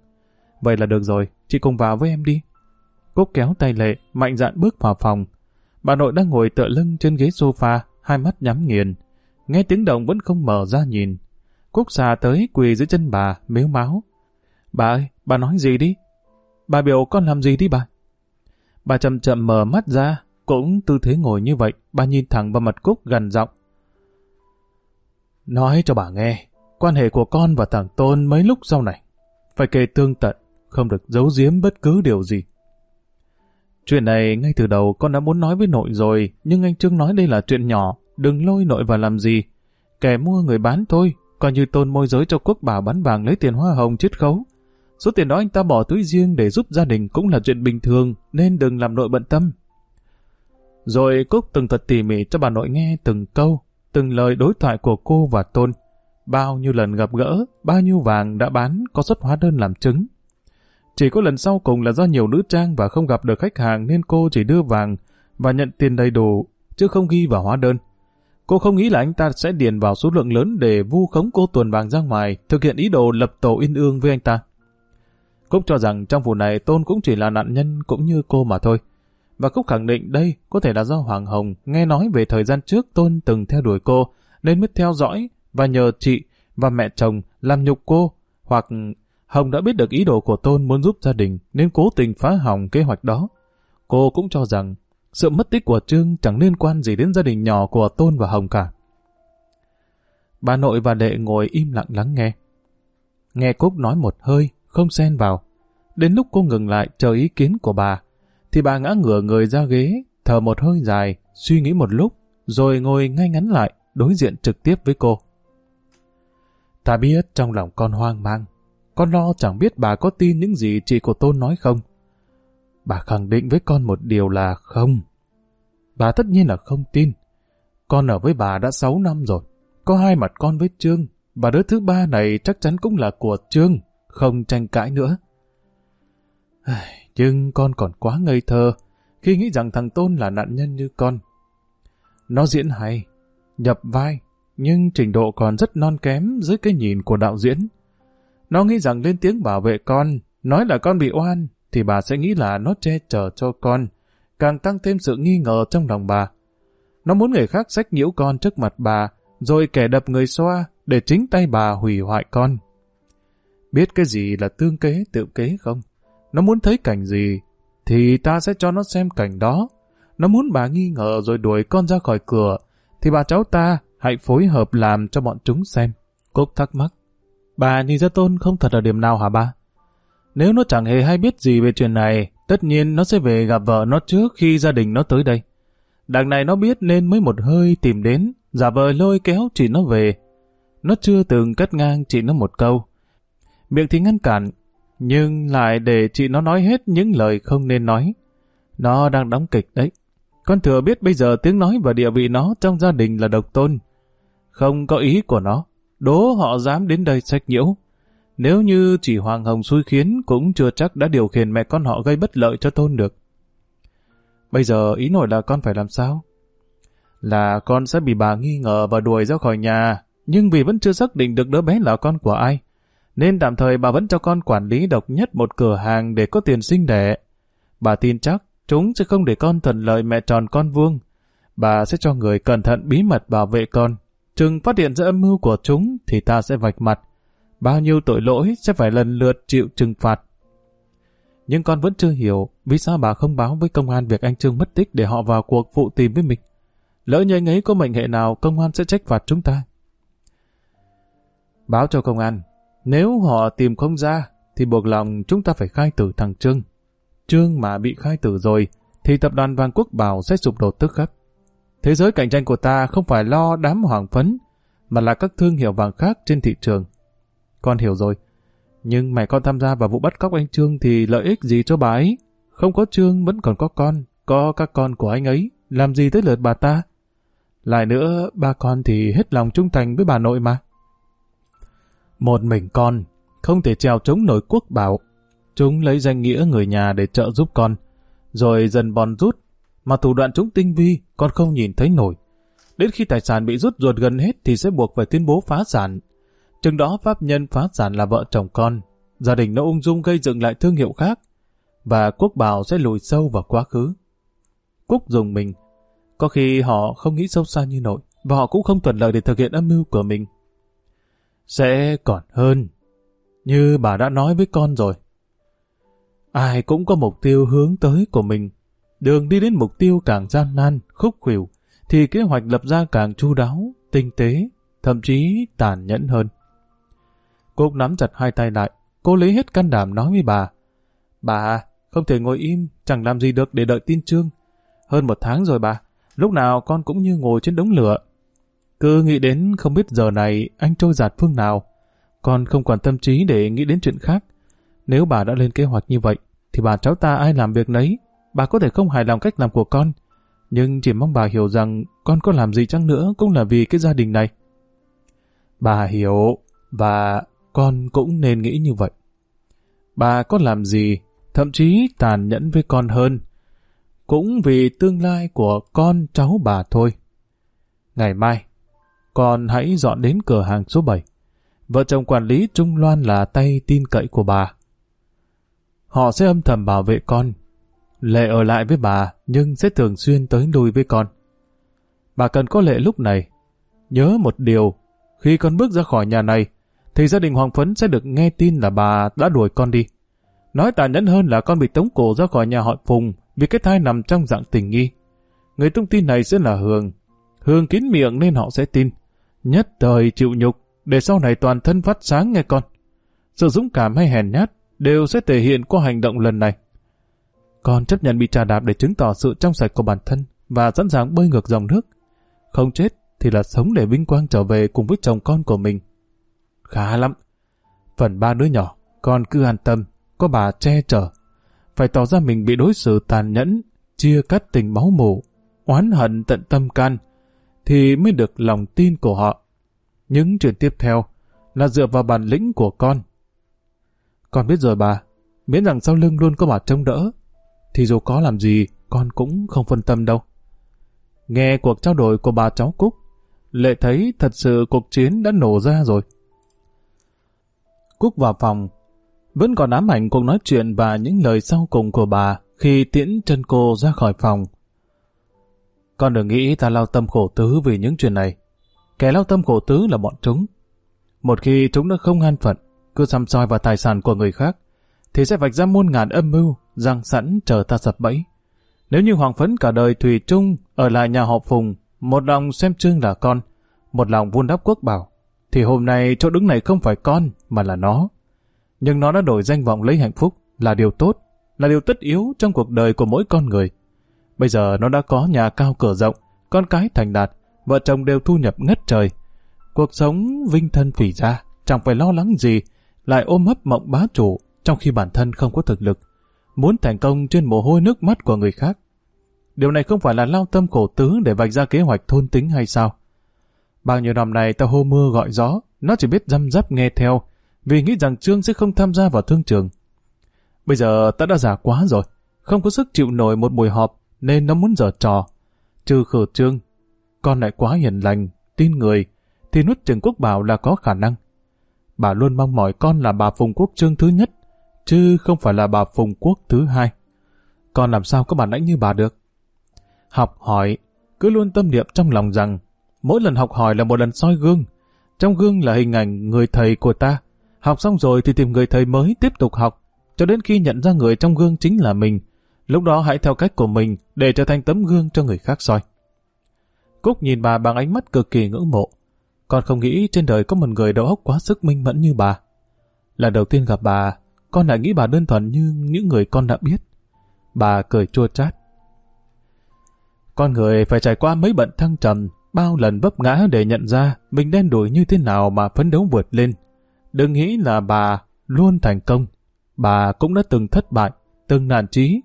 Vậy là được rồi, chị cùng vào với em đi. Cúc kéo tay Lệ, mạnh dạn bước vào phòng. Bà nội đang ngồi tựa lưng trên ghế sofa, hai mắt nhắm nghiền. Nghe tiếng động vẫn không mở ra nhìn. Cúc xà tới quỳ dưới chân bà, mếu máu. Bà ơi, bà nói gì đi? Bà biểu con làm gì đi bà? Bà chậm chậm mở mắt ra, cũng tư thế ngồi như vậy, bà nhìn thẳng vào mặt Cúc gần giọng. Nói cho bà nghe, quan hệ của con và thằng Tôn mấy lúc sau này, phải kể tương tận, không được giấu giếm bất cứ điều gì. Chuyện này ngay từ đầu con đã muốn nói với nội rồi, nhưng anh Trương nói đây là chuyện nhỏ, đừng lôi nội vào làm gì. Kẻ mua người bán thôi, coi như tôn môi giới cho quốc bảo bán vàng lấy tiền hoa hồng chiết khấu. Số tiền đó anh ta bỏ túi riêng để giúp gia đình cũng là chuyện bình thường, nên đừng làm nội bận tâm. Rồi Cúc từng thật tỉ mỉ cho bà nội nghe từng câu, từng lời đối thoại của cô và Tôn. Bao nhiêu lần gặp gỡ, bao nhiêu vàng đã bán có xuất hóa đơn làm chứng. Chỉ có lần sau cùng là do nhiều nữ trang và không gặp được khách hàng nên cô chỉ đưa vàng và nhận tiền đầy đủ, chứ không ghi vào hóa đơn. Cô không nghĩ là anh ta sẽ điền vào số lượng lớn để vu khống cô tuần vàng ra ngoài, thực hiện ý đồ lập tổ yên ương với anh ta. Cúc cho rằng trong vụ này Tôn cũng chỉ là nạn nhân cũng như cô mà thôi. Và Cúc khẳng định đây có thể là do Hoàng Hồng nghe nói về thời gian trước Tôn từng theo đuổi cô, nên mới theo dõi và nhờ chị và mẹ chồng làm nhục cô, hoặc Hồng đã biết được ý đồ của Tôn muốn giúp gia đình nên cố tình phá hỏng kế hoạch đó. Cô cũng cho rằng sự mất tích của Trương chẳng liên quan gì đến gia đình nhỏ của Tôn và Hồng cả. Bà nội và đệ ngồi im lặng lắng nghe. Nghe Cúc nói một hơi, không xen vào. Đến lúc cô ngừng lại chờ ý kiến của bà, thì bà ngã ngửa người ra ghế, thở một hơi dài, suy nghĩ một lúc, rồi ngồi ngay ngắn lại, đối diện trực tiếp với cô. Ta biết trong lòng con hoang mang, con lo chẳng biết bà có tin những gì chị của Tôn nói không. Bà khẳng định với con một điều là không. Bà tất nhiên là không tin. Con ở với bà đã 6 năm rồi. Có hai mặt con với Trương, và đứa thứ ba này chắc chắn cũng là của Trương, không tranh cãi nữa. Nhưng con còn quá ngây thơ khi nghĩ rằng thằng Tôn là nạn nhân như con. Nó diễn hay, nhập vai, nhưng trình độ còn rất non kém dưới cái nhìn của đạo diễn. Nó nghĩ rằng lên tiếng bảo vệ con, nói là con bị oan, thì bà sẽ nghĩ là nó che chở cho con, càng tăng thêm sự nghi ngờ trong lòng bà. Nó muốn người khác sách nhiễu con trước mặt bà, rồi kẻ đập người xoa để chính tay bà hủy hoại con. Biết cái gì là tương kế tự kế không? Nó muốn thấy cảnh gì, thì ta sẽ cho nó xem cảnh đó. Nó muốn bà nghi ngờ rồi đuổi con ra khỏi cửa, thì bà cháu ta hãy phối hợp làm cho bọn chúng xem. Cúc thắc mắc. Bà nhìn ra tôn không thật ở điểm nào hả ba? Nếu nó chẳng hề hay biết gì về chuyện này, tất nhiên nó sẽ về gặp vợ nó trước khi gia đình nó tới đây. Đằng này nó biết nên mới một hơi tìm đến, giả vờ lôi kéo chị nó về. Nó chưa từng cắt ngang chị nó một câu. Miệng thì ngăn cản, nhưng lại để chị nó nói hết những lời không nên nói. Nó đang đóng kịch đấy. Con thừa biết bây giờ tiếng nói và địa vị nó trong gia đình là độc tôn. Không có ý của nó, đố họ dám đến đây sách nhiễu. Nếu như chỉ Hoàng Hồng xui khiến cũng chưa chắc đã điều khiển mẹ con họ gây bất lợi cho tôn được. Bây giờ ý nổi là con phải làm sao? Là con sẽ bị bà nghi ngờ và đuổi ra khỏi nhà, nhưng vì vẫn chưa xác định được đứa bé là con của ai, nên tạm thời bà vẫn cho con quản lý độc nhất một cửa hàng để có tiền sinh đẻ. Bà tin chắc chúng sẽ không để con thuận lợi mẹ tròn con vuông. Bà sẽ cho người cẩn thận bí mật bảo vệ con. Chừng phát hiện ra âm mưu của chúng thì ta sẽ vạch mặt. Bao nhiêu tội lỗi sẽ phải lần lượt chịu trừng phạt. Nhưng con vẫn chưa hiểu vì sao bà không báo với công an việc anh Trương mất tích để họ vào cuộc phụ tìm với mình. Lỡ như anh ấy có mệnh hệ nào công an sẽ trách phạt chúng ta. Báo cho công an, nếu họ tìm không ra thì buộc lòng chúng ta phải khai tử thằng Trương. Trương mà bị khai tử rồi thì tập đoàn Vàng Quốc Bảo sẽ sụp đổ tức khắc. Thế giới cạnh tranh của ta không phải lo đám hoàng phấn mà là các thương hiệu vàng khác trên thị trường. Con hiểu rồi. Nhưng mày con tham gia vào vụ bắt cóc anh Trương thì lợi ích gì cho bà ấy? Không có Trương vẫn còn có con, có các con của anh ấy. Làm gì tới lượt bà ta? Lại nữa, ba con thì hết lòng trung thành với bà nội mà. Một mình con, không thể trèo chống nổi quốc bảo. Chúng lấy danh nghĩa người nhà để trợ giúp con, rồi dần bòn rút, mà thủ đoạn chúng tinh vi, con không nhìn thấy nổi. Đến khi tài sản bị rút ruột gần hết thì sẽ buộc phải tuyên bố phá sản. Chừng đó pháp nhân phá sản là vợ chồng con, gia đình nó ung dung gây dựng lại thương hiệu khác, và quốc bảo sẽ lùi sâu vào quá khứ. Cúc dùng mình, có khi họ không nghĩ sâu xa như nội, và họ cũng không thuận lợi để thực hiện âm mưu của mình. Sẽ còn hơn, như bà đã nói với con rồi. Ai cũng có mục tiêu hướng tới của mình. Đường đi đến mục tiêu càng gian nan, khúc khuỷu, thì kế hoạch lập ra càng chu đáo, tinh tế, thậm chí tàn nhẫn hơn. Cô nắm chặt hai tay lại, cô lấy hết can đảm nói với bà. Bà, không thể ngồi im, chẳng làm gì được để đợi tin trương. Hơn một tháng rồi bà, lúc nào con cũng như ngồi trên đống lửa. Cứ nghĩ đến không biết giờ này anh trôi giạt phương nào. Con không còn tâm trí để nghĩ đến chuyện khác. Nếu bà đã lên kế hoạch như vậy, thì bà cháu ta ai làm việc nấy. Bà có thể không hài lòng cách làm của con, nhưng chỉ mong bà hiểu rằng con có làm gì chăng nữa cũng là vì cái gia đình này. Bà hiểu, và con cũng nên nghĩ như vậy. Bà có làm gì, thậm chí tàn nhẫn với con hơn, cũng vì tương lai của con cháu bà thôi. Ngày mai, con hãy dọn đến cửa hàng số 7. Vợ chồng quản lý Trung Loan là tay tin cậy của bà. Họ sẽ âm thầm bảo vệ con. Lệ ở lại với bà, nhưng sẽ thường xuyên tới lui với con. Bà cần có lệ lúc này. Nhớ một điều, khi con bước ra khỏi nhà này, thì gia đình Hoàng Phấn sẽ được nghe tin là bà đã đuổi con đi. Nói tàn nhẫn hơn là con bị tống cổ ra khỏi nhà họ Phùng vì cái thai nằm trong dạng tình nghi. Người tung tin này sẽ là Hương. Hương kín miệng nên họ sẽ tin. Nhất thời chịu nhục, để sau này toàn thân phát sáng nghe con. Sự dũng cảm hay hèn nhát đều sẽ thể hiện qua hành động lần này. Con chấp nhận bị trà đạp để chứng tỏ sự trong sạch của bản thân và sẵn sàng bơi ngược dòng nước. Không chết thì là sống để vinh quang trở về cùng với chồng con của mình. Khá lắm. Phần ba đứa nhỏ, con cứ an tâm, có bà che chở. Phải tỏ ra mình bị đối xử tàn nhẫn, chia cắt tình máu mủ, oán hận tận tâm can, thì mới được lòng tin của họ. Những chuyện tiếp theo là dựa vào bản lĩnh của con. Con biết rồi bà, miễn rằng sau lưng luôn có bà trông đỡ, thì dù có làm gì, con cũng không phân tâm đâu. Nghe cuộc trao đổi của bà cháu Cúc, Lệ thấy thật sự cuộc chiến đã nổ ra rồi. Cúc vào phòng, vẫn còn ám ảnh cuộc nói chuyện và những lời sau cùng của bà khi tiễn chân cô ra khỏi phòng. Con đừng nghĩ ta lao tâm khổ tứ vì những chuyện này. Kẻ lao tâm khổ tứ là bọn chúng. Một khi chúng đã không an phận, cứ xăm soi vào tài sản của người khác, thì sẽ vạch ra muôn ngàn âm mưu, răng sẵn chờ ta sập bẫy. Nếu như Hoàng Phấn cả đời Thùy Trung ở lại nhà họ Phùng, một lòng xem Trương là con, một lòng vun đắp quốc bảo, thì hôm nay chỗ đứng này không phải con, mà là nó. Nhưng nó đã đổi danh vọng lấy hạnh phúc, là điều tốt, là điều tất yếu trong cuộc đời của mỗi con người. Bây giờ nó đã có nhà cao cửa rộng, con cái thành đạt, vợ chồng đều thu nhập ngất trời. Cuộc sống vinh thân phỉ ra, chẳng phải lo lắng gì, lại ôm hấp mộng bá chủ, trong khi bản thân không có thực lực, muốn thành công trên mồ hôi nước mắt của người khác. Điều này không phải là lao tâm khổ tứ để vạch ra kế hoạch thôn tính hay sao? Bao nhiêu năm này ta hô mưa gọi gió, nó chỉ biết dăm dắp nghe theo, vì nghĩ rằng Trương sẽ không tham gia vào thương trường. Bây giờ ta đã già quá rồi, không có sức chịu nổi một buổi họp, nên nó muốn giở trò. Trừ khử Trương, con lại quá hiền lành, tin người, thì nuốt Trừng Quốc Bảo là có khả năng. Bà luôn mong mỏi con là bà Phùng Quốc Trương thứ nhất, chứ không phải là bà Phùng Quốc thứ hai. còn làm sao có bản lãnh như bà được? Học hỏi, cứ luôn tâm niệm trong lòng rằng mỗi lần học hỏi là một lần soi gương. Trong gương là hình ảnh người thầy của ta. Học xong rồi thì tìm người thầy mới tiếp tục học, cho đến khi nhận ra người trong gương chính là mình. Lúc đó hãy theo cách của mình để trở thành tấm gương cho người khác soi. Cúc nhìn bà bằng ánh mắt cực kỳ ngưỡng mộ. Con không nghĩ trên đời có một người đầu óc quá sức minh mẫn như bà. Lần đầu tiên gặp bà, con lại nghĩ bà đơn thuần như những người con đã biết. Bà cười chua chát. Con người phải trải qua mấy bận thăng trầm, bao lần vấp ngã để nhận ra mình đen đủi như thế nào mà phấn đấu vượt lên. Đừng nghĩ là bà luôn thành công. Bà cũng đã từng thất bại, từng nản trí.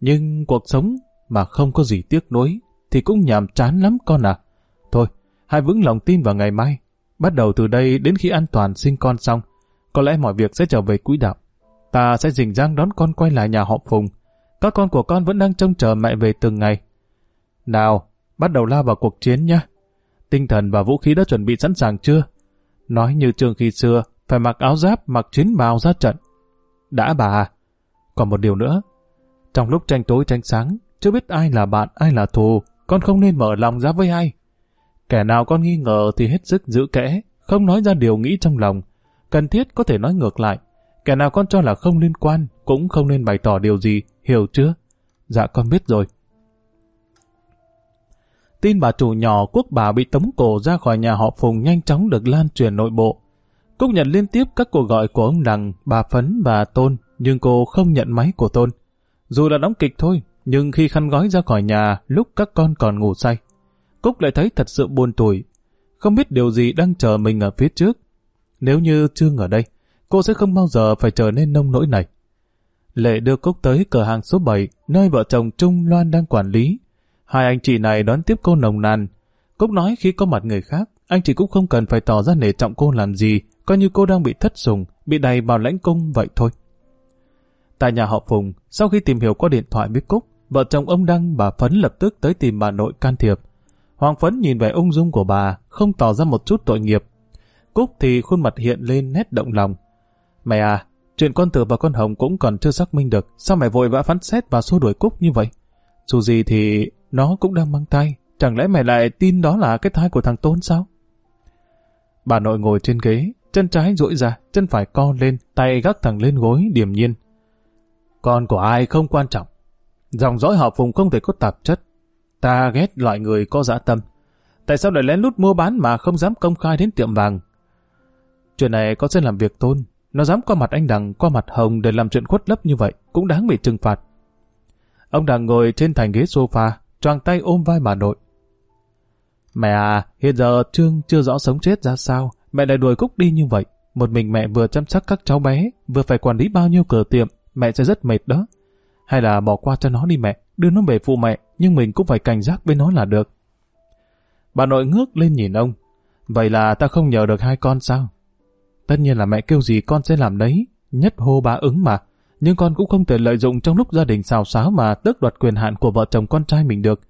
Nhưng cuộc sống mà không có gì tiếc nuối thì cũng nhàm chán lắm con à. Thôi, hãy vững lòng tin vào ngày mai. Bắt đầu từ đây đến khi an toàn sinh con xong, có lẽ mọi việc sẽ trở về quỹ đạo. Ta sẽ rình rang đón con quay lại nhà họ Phùng. Các con của con vẫn đang trông chờ mẹ về từng ngày. Nào, bắt đầu lao vào cuộc chiến nhé. Tinh thần và vũ khí đã chuẩn bị sẵn sàng chưa? Nói như trường khi xưa, phải mặc áo giáp, mặc chiến bào ra trận. Đã bà à? Còn một điều nữa. Trong lúc tranh tối tranh sáng, chưa biết ai là bạn, ai là thù, con không nên mở lòng ra với ai. Kẻ nào con nghi ngờ thì hết sức giữ kẽ, không nói ra điều nghĩ trong lòng. Cần thiết có thể nói ngược lại. Kẻ nào con cho là không liên quan, cũng không nên bày tỏ điều gì, hiểu chưa? Dạ con biết rồi. Tin bà chủ nhỏ quốc bà bị tống cổ ra khỏi nhà họ Phùng nhanh chóng được lan truyền nội bộ. Cúc nhận liên tiếp các cuộc gọi của ông Đằng, bà Phấn và Tôn, nhưng cô không nhận máy của Tôn. Dù là đóng kịch thôi, nhưng khi khăn gói ra khỏi nhà lúc các con còn ngủ say, Cúc lại thấy thật sự buồn tủi. Không biết điều gì đang chờ mình ở phía trước. Nếu như Trương ở đây, cô sẽ không bao giờ phải trở nên nông nỗi này. Lệ đưa Cúc tới cửa hàng số 7, nơi vợ chồng Trung Loan đang quản lý. Hai anh chị này đón tiếp cô nồng nàn. Cúc nói khi có mặt người khác, anh chị cũng không cần phải tỏ ra nể trọng cô làm gì, coi như cô đang bị thất sùng, bị đầy vào lãnh cung vậy thôi. Tại nhà họ Phùng, sau khi tìm hiểu qua điện thoại với Cúc, vợ chồng ông Đăng bà Phấn lập tức tới tìm bà nội can thiệp. Hoàng Phấn nhìn về ung dung của bà, không tỏ ra một chút tội nghiệp. Cúc thì khuôn mặt hiện lên nét động lòng. Mẹ à, chuyện con tử và con Hồng cũng còn chưa xác minh được, sao mẹ vội vã phán xét và xua đuổi Cúc như vậy? Dù gì thì nó cũng đang mang tay, chẳng lẽ mẹ lại tin đó là cái thai của thằng Tôn sao? Bà nội ngồi trên ghế, chân trái duỗi ra, chân phải co lên, tay gác thẳng lên gối, điềm nhiên. Con của ai không quan trọng. Dòng dõi họ phùng không thể có tạp chất. Ta ghét loại người có dã tâm. Tại sao lại lén lút mua bán mà không dám công khai đến tiệm vàng? Chuyện này có sẽ làm việc tôn. Nó dám qua mặt anh Đằng, qua mặt Hồng để làm chuyện khuất lấp như vậy, cũng đáng bị trừng phạt. Ông Đằng ngồi trên thành ghế sofa, choàng tay ôm vai bà nội. Mẹ à, hiện giờ Trương chưa rõ sống chết ra sao, mẹ lại đuổi Cúc đi như vậy. Một mình mẹ vừa chăm sóc các cháu bé, vừa phải quản lý bao nhiêu cửa tiệm, mẹ sẽ rất mệt đó. Hay là bỏ qua cho nó đi mẹ, đưa nó về phụ mẹ, nhưng mình cũng phải cảnh giác với nó là được. Bà nội ngước lên nhìn ông. Vậy là ta không nhờ được hai con sao? Tất nhiên là mẹ kêu gì con sẽ làm đấy, nhất hô bá ứng mà. Nhưng con cũng không thể lợi dụng trong lúc gia đình xào xáo mà tước đoạt quyền hạn của vợ chồng con trai mình được.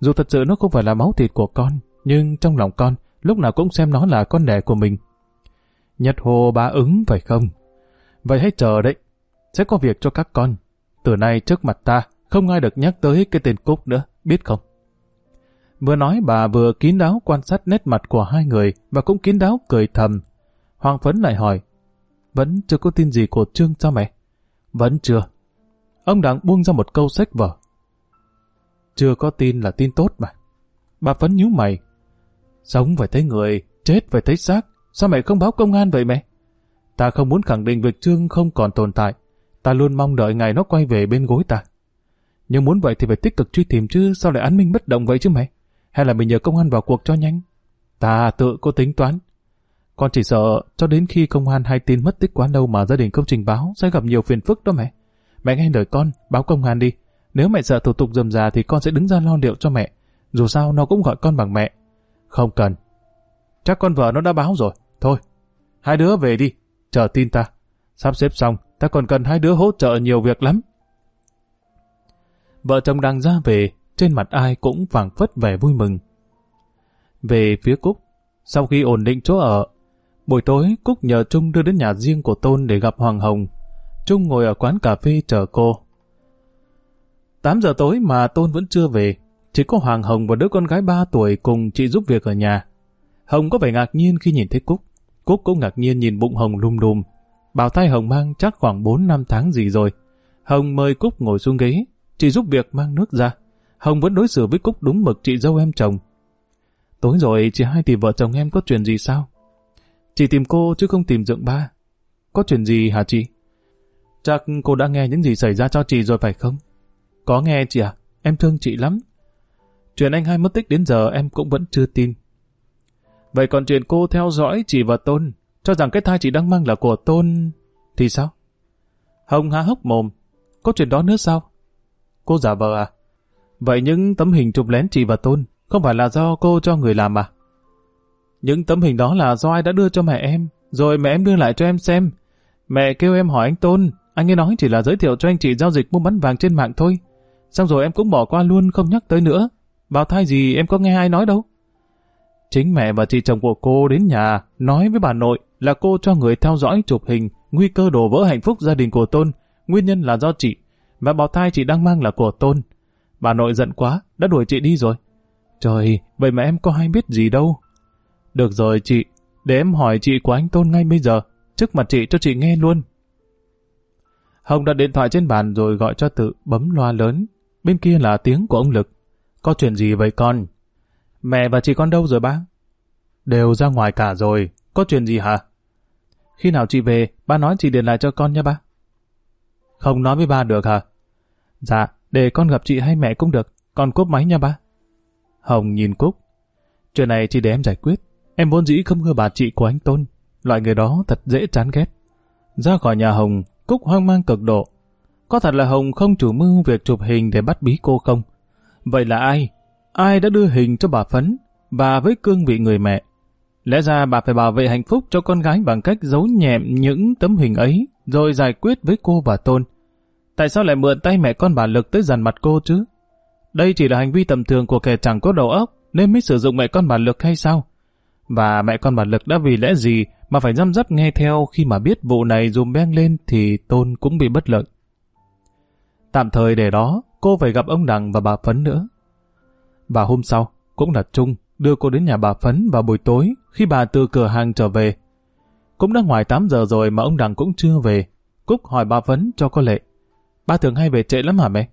Dù thật sự nó không phải là máu thịt của con, nhưng trong lòng con, lúc nào cũng xem nó là con đẻ của mình. Nhất hô bá ứng phải không? Vậy hãy chờ đấy, sẽ có việc cho các con. Từ nay trước mặt ta, không ai được nhắc tới cái tên Cúc nữa, biết không? Vừa nói bà vừa kín đáo quan sát nét mặt của hai người và cũng kín đáo cười thầm. Hoàng Phấn lại hỏi, vẫn chưa có tin gì của Trương sao mẹ? Vẫn chưa. Ông Đặng buông ra một câu sách vở. Chưa có tin là tin tốt mà. Bà Phấn nhíu mày. Sống phải thấy người, chết phải thấy xác. Sao mẹ không báo công an vậy mẹ? Ta không muốn khẳng định việc Trương không còn tồn tại. Ta luôn mong đợi ngày nó quay về bên gối ta. Nhưng muốn vậy thì phải tích cực truy tìm chứ sao lại án minh bất động vậy chứ mẹ? Hay là mình nhờ công an vào cuộc cho nhanh? Ta tự có tính toán. Con chỉ sợ cho đến khi công an hay tin mất tích quá lâu mà gia đình không trình báo sẽ gặp nhiều phiền phức đó mẹ. Mẹ nghe lời con, báo công an đi. Nếu mẹ sợ thủ tục dầm già thì con sẽ đứng ra lo liệu cho mẹ. Dù sao nó cũng gọi con bằng mẹ. Không cần. Chắc con vợ nó đã báo rồi. Thôi, hai đứa về đi, chờ tin ta. Sắp xếp xong, ta còn cần hai đứa hỗ trợ nhiều việc lắm. Vợ chồng đang ra về, trên mặt ai cũng phảng phất vẻ vui mừng. Về phía Cúc, sau khi ổn định chỗ ở, buổi tối Cúc nhờ Trung đưa đến nhà riêng của Tôn để gặp Hoàng Hồng. Trung ngồi ở quán cà phê chờ cô. 8 giờ tối mà Tôn vẫn chưa về, chỉ có Hoàng Hồng và đứa con gái 3 tuổi cùng chị giúp việc ở nhà. Hồng có vẻ ngạc nhiên khi nhìn thấy Cúc. Cúc cũng ngạc nhiên nhìn bụng Hồng lùm đùm. Bảo tay Hồng mang chắc khoảng 4 năm tháng gì rồi. Hồng mời Cúc ngồi xuống ghế, chị giúp việc mang nước ra. Hồng vẫn đối xử với Cúc đúng mực chị dâu em chồng. Tối rồi chị hai thì vợ chồng em có chuyện gì sao? Chỉ tìm cô chứ không tìm dượng ba. Có chuyện gì hả chị? Chắc cô đã nghe những gì xảy ra cho chị rồi phải không? Có nghe chị à? Em thương chị lắm. Chuyện anh hai mất tích đến giờ em cũng vẫn chưa tin. Vậy còn chuyện cô theo dõi chị và Tôn, cho rằng cái thai chị đang mang là của Tôn, thì sao? Hồng há hốc mồm. Có chuyện đó nữa sao? Cô giả vờ à? Vậy những tấm hình chụp lén chị và Tôn không phải là do cô cho người làm à? Những tấm hình đó là do ai đã đưa cho mẹ em, rồi mẹ em đưa lại cho em xem. Mẹ kêu em hỏi anh Tôn, anh ấy nói chỉ là giới thiệu cho anh chị giao dịch mua bán vàng trên mạng thôi. Xong rồi em cũng bỏ qua luôn không nhắc tới nữa. Bảo thai gì em có nghe ai nói đâu. Chính mẹ và chị chồng của cô đến nhà nói với bà nội là cô cho người theo dõi chụp hình nguy cơ đổ vỡ hạnh phúc gia đình của Tôn. Nguyên nhân là do chị và bào thai chị đang mang là của Tôn. Bà nội giận quá, đã đuổi chị đi rồi. Trời, vậy mà em có hay biết gì đâu. Được rồi chị, để em hỏi chị của anh Tôn ngay bây giờ, trước mặt chị cho chị nghe luôn. Hồng đặt điện thoại trên bàn rồi gọi cho tự bấm loa lớn. Bên kia là tiếng của ông Lực. Có chuyện gì vậy con? Mẹ và chị con đâu rồi ba? Đều ra ngoài cả rồi. Có chuyện gì hả? Khi nào chị về, ba nói chị điện lại cho con nha ba. Không nói với ba được hả? Dạ, để con gặp chị hay mẹ cũng được. Con cúp máy nha ba. Hồng nhìn Cúc. Chuyện này chị để em giải quyết. Em vốn dĩ không ưa bà chị của anh Tôn. Loại người đó thật dễ chán ghét. Ra khỏi nhà Hồng, Cúc hoang mang cực độ. Có thật là Hồng không chủ mưu việc chụp hình để bắt bí cô không? Vậy là ai? Ai đã đưa hình cho bà Phấn và với cương vị người mẹ? Lẽ ra bà phải bảo vệ hạnh phúc cho con gái bằng cách giấu nhẹm những tấm hình ấy rồi giải quyết với cô và Tôn. Tại sao lại mượn tay mẹ con bà Lực tới dằn mặt cô chứ? Đây chỉ là hành vi tầm thường của kẻ chẳng có đầu óc nên mới sử dụng mẹ con bà Lực hay sao? Và mẹ con bà Lực đã vì lẽ gì mà phải răm rắp nghe theo khi mà biết vụ này dùm beng lên thì Tôn cũng bị bất lợi. Tạm thời để đó, cô phải gặp ông Đằng và bà Phấn nữa. Và hôm sau, cũng là Trung đưa cô đến nhà bà Phấn vào buổi tối khi bà từ cửa hàng trở về. Cũng đã ngoài 8 giờ rồi mà ông Đằng cũng chưa về. Cúc hỏi bà Phấn cho có lệ. Ba thường hay về trễ lắm hả mẹ?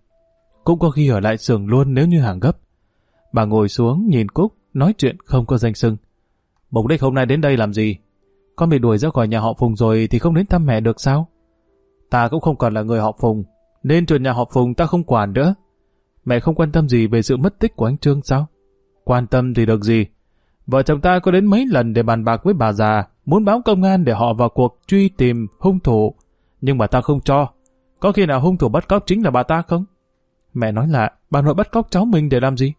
Cũng có khi ở lại xưởng luôn nếu như hàng gấp. Bà ngồi xuống nhìn Cúc, nói chuyện không có danh sưng. Mục đích hôm nay đến đây làm gì? Con bị đuổi ra khỏi nhà họ Phùng rồi thì không đến thăm mẹ được sao? Ta cũng không còn là người họ Phùng, nên chuyện nhà họ Phùng ta không quản nữa. Mẹ không quan tâm gì về sự mất tích của anh Trương sao? Quan tâm thì được gì? Vợ chồng ta có đến mấy lần để bàn bạc với bà già, muốn báo công an để họ vào cuộc truy tìm hung thủ. Nhưng mà ta không cho. Có khi nào hung thủ bắt cóc chính là bà ta không? Mẹ nói lạ, bà nội bắt cóc cháu mình để làm gì?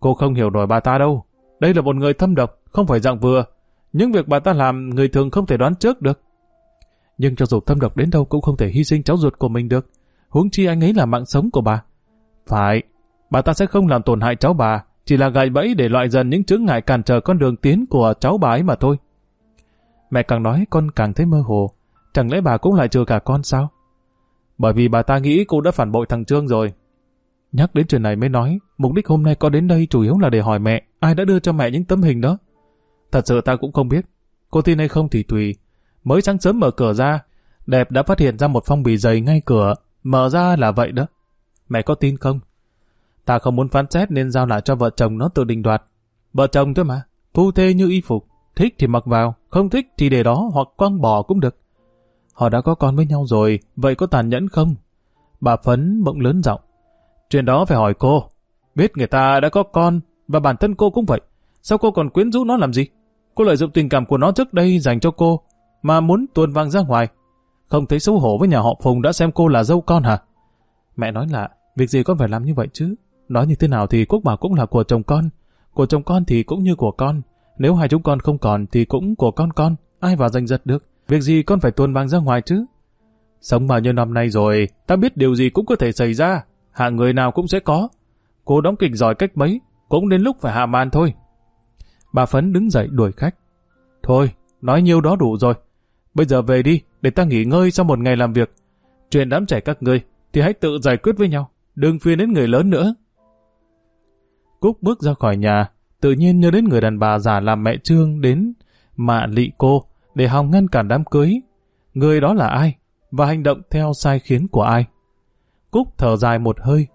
Cô không hiểu nổi bà ta đâu. Đây là một người thâm độc, không phải dạng vừa. Những việc bà ta làm người thường không thể đoán trước được. Nhưng cho dù thâm độc đến đâu cũng không thể hy sinh cháu ruột của mình được. Huống chi anh ấy là mạng sống của bà. Phải, bà ta sẽ không làm tổn hại cháu bà, chỉ là gài bẫy để loại dần những chướng ngại cản trở con đường tiến của cháu bà ấy mà thôi. Mẹ càng nói con càng thấy mơ hồ. Chẳng lẽ bà cũng lại trừ cả con sao? Bởi vì bà ta nghĩ cô đã phản bội thằng Trương rồi. Nhắc đến chuyện này mới nói, mục đích hôm nay con đến đây chủ yếu là để hỏi mẹ ai đã đưa cho mẹ những tấm hình đó. Thật sự ta cũng không biết. Cô tin hay không thì tùy. Mới sáng sớm mở cửa ra, đẹp đã phát hiện ra một phong bì dày ngay cửa. Mở ra là vậy đó. Mẹ có tin không? Ta không muốn phán xét nên giao lại cho vợ chồng nó tự định đoạt. Vợ chồng thôi mà, phu thê như y phục. Thích thì mặc vào, không thích thì để đó hoặc quăng bỏ cũng được. Họ đã có con với nhau rồi, vậy có tàn nhẫn không? Bà Phấn bỗng lớn giọng. Chuyện đó phải hỏi cô. Biết người ta đã có con, và bản thân cô cũng vậy. Sao cô còn quyến rũ nó làm gì? Cô lợi dụng tình cảm của nó trước đây dành cho cô, mà muốn tuôn vang ra ngoài. Không thấy xấu hổ với nhà họ Phùng đã xem cô là dâu con hả? Mẹ nói là, việc gì con phải làm như vậy chứ? Nói như thế nào thì Quốc Bảo cũng là của chồng con. Của chồng con thì cũng như của con. Nếu hai chúng con không còn thì cũng của con con. Ai vào giành giật được? Việc gì con phải tuôn vang ra ngoài chứ? Sống bao nhiêu năm nay rồi, ta biết điều gì cũng có thể xảy ra. hạng người nào cũng sẽ có. Cô đóng kịch giỏi cách mấy, cũng đến lúc phải hạ màn thôi. Bà Phấn đứng dậy đuổi khách. Thôi, nói nhiêu đó đủ rồi. Bây giờ về đi, để ta nghỉ ngơi sau một ngày làm việc. Chuyện đám trẻ các ngươi, thì hãy tự giải quyết với nhau. Đừng phiền đến người lớn nữa. Cúc bước ra khỏi nhà, tự nhiên nhớ đến người đàn bà già làm mẹ Trương đến mạ lị cô để hòng ngăn cản đám cưới. Người đó là ai? Và hành động theo sai khiến của ai? Cúc thở dài một hơi.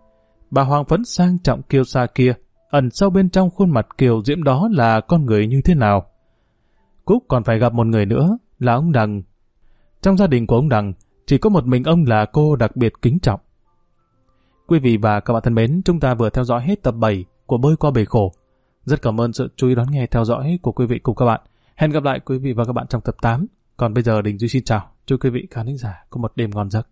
Bà Hoàng Phấn sang trọng kiêu xa kia, ẩn sâu bên trong khuôn mặt kiều diễm đó là con người như thế nào? Cúc còn phải gặp một người nữa, là ông Đằng. Trong gia đình của ông Đằng, chỉ có một mình ông là cô đặc biệt kính trọng. Quý vị và các bạn thân mến, chúng ta vừa theo dõi hết tập 7 của Bơi qua bể khổ. Rất cảm ơn sự chú ý đón nghe theo dõi của quý vị cùng các bạn. Hẹn gặp lại quý vị và các bạn trong tập 8. Còn bây giờ Đình Duy xin chào. Chúc quý vị khán giả có một đêm ngon giấc.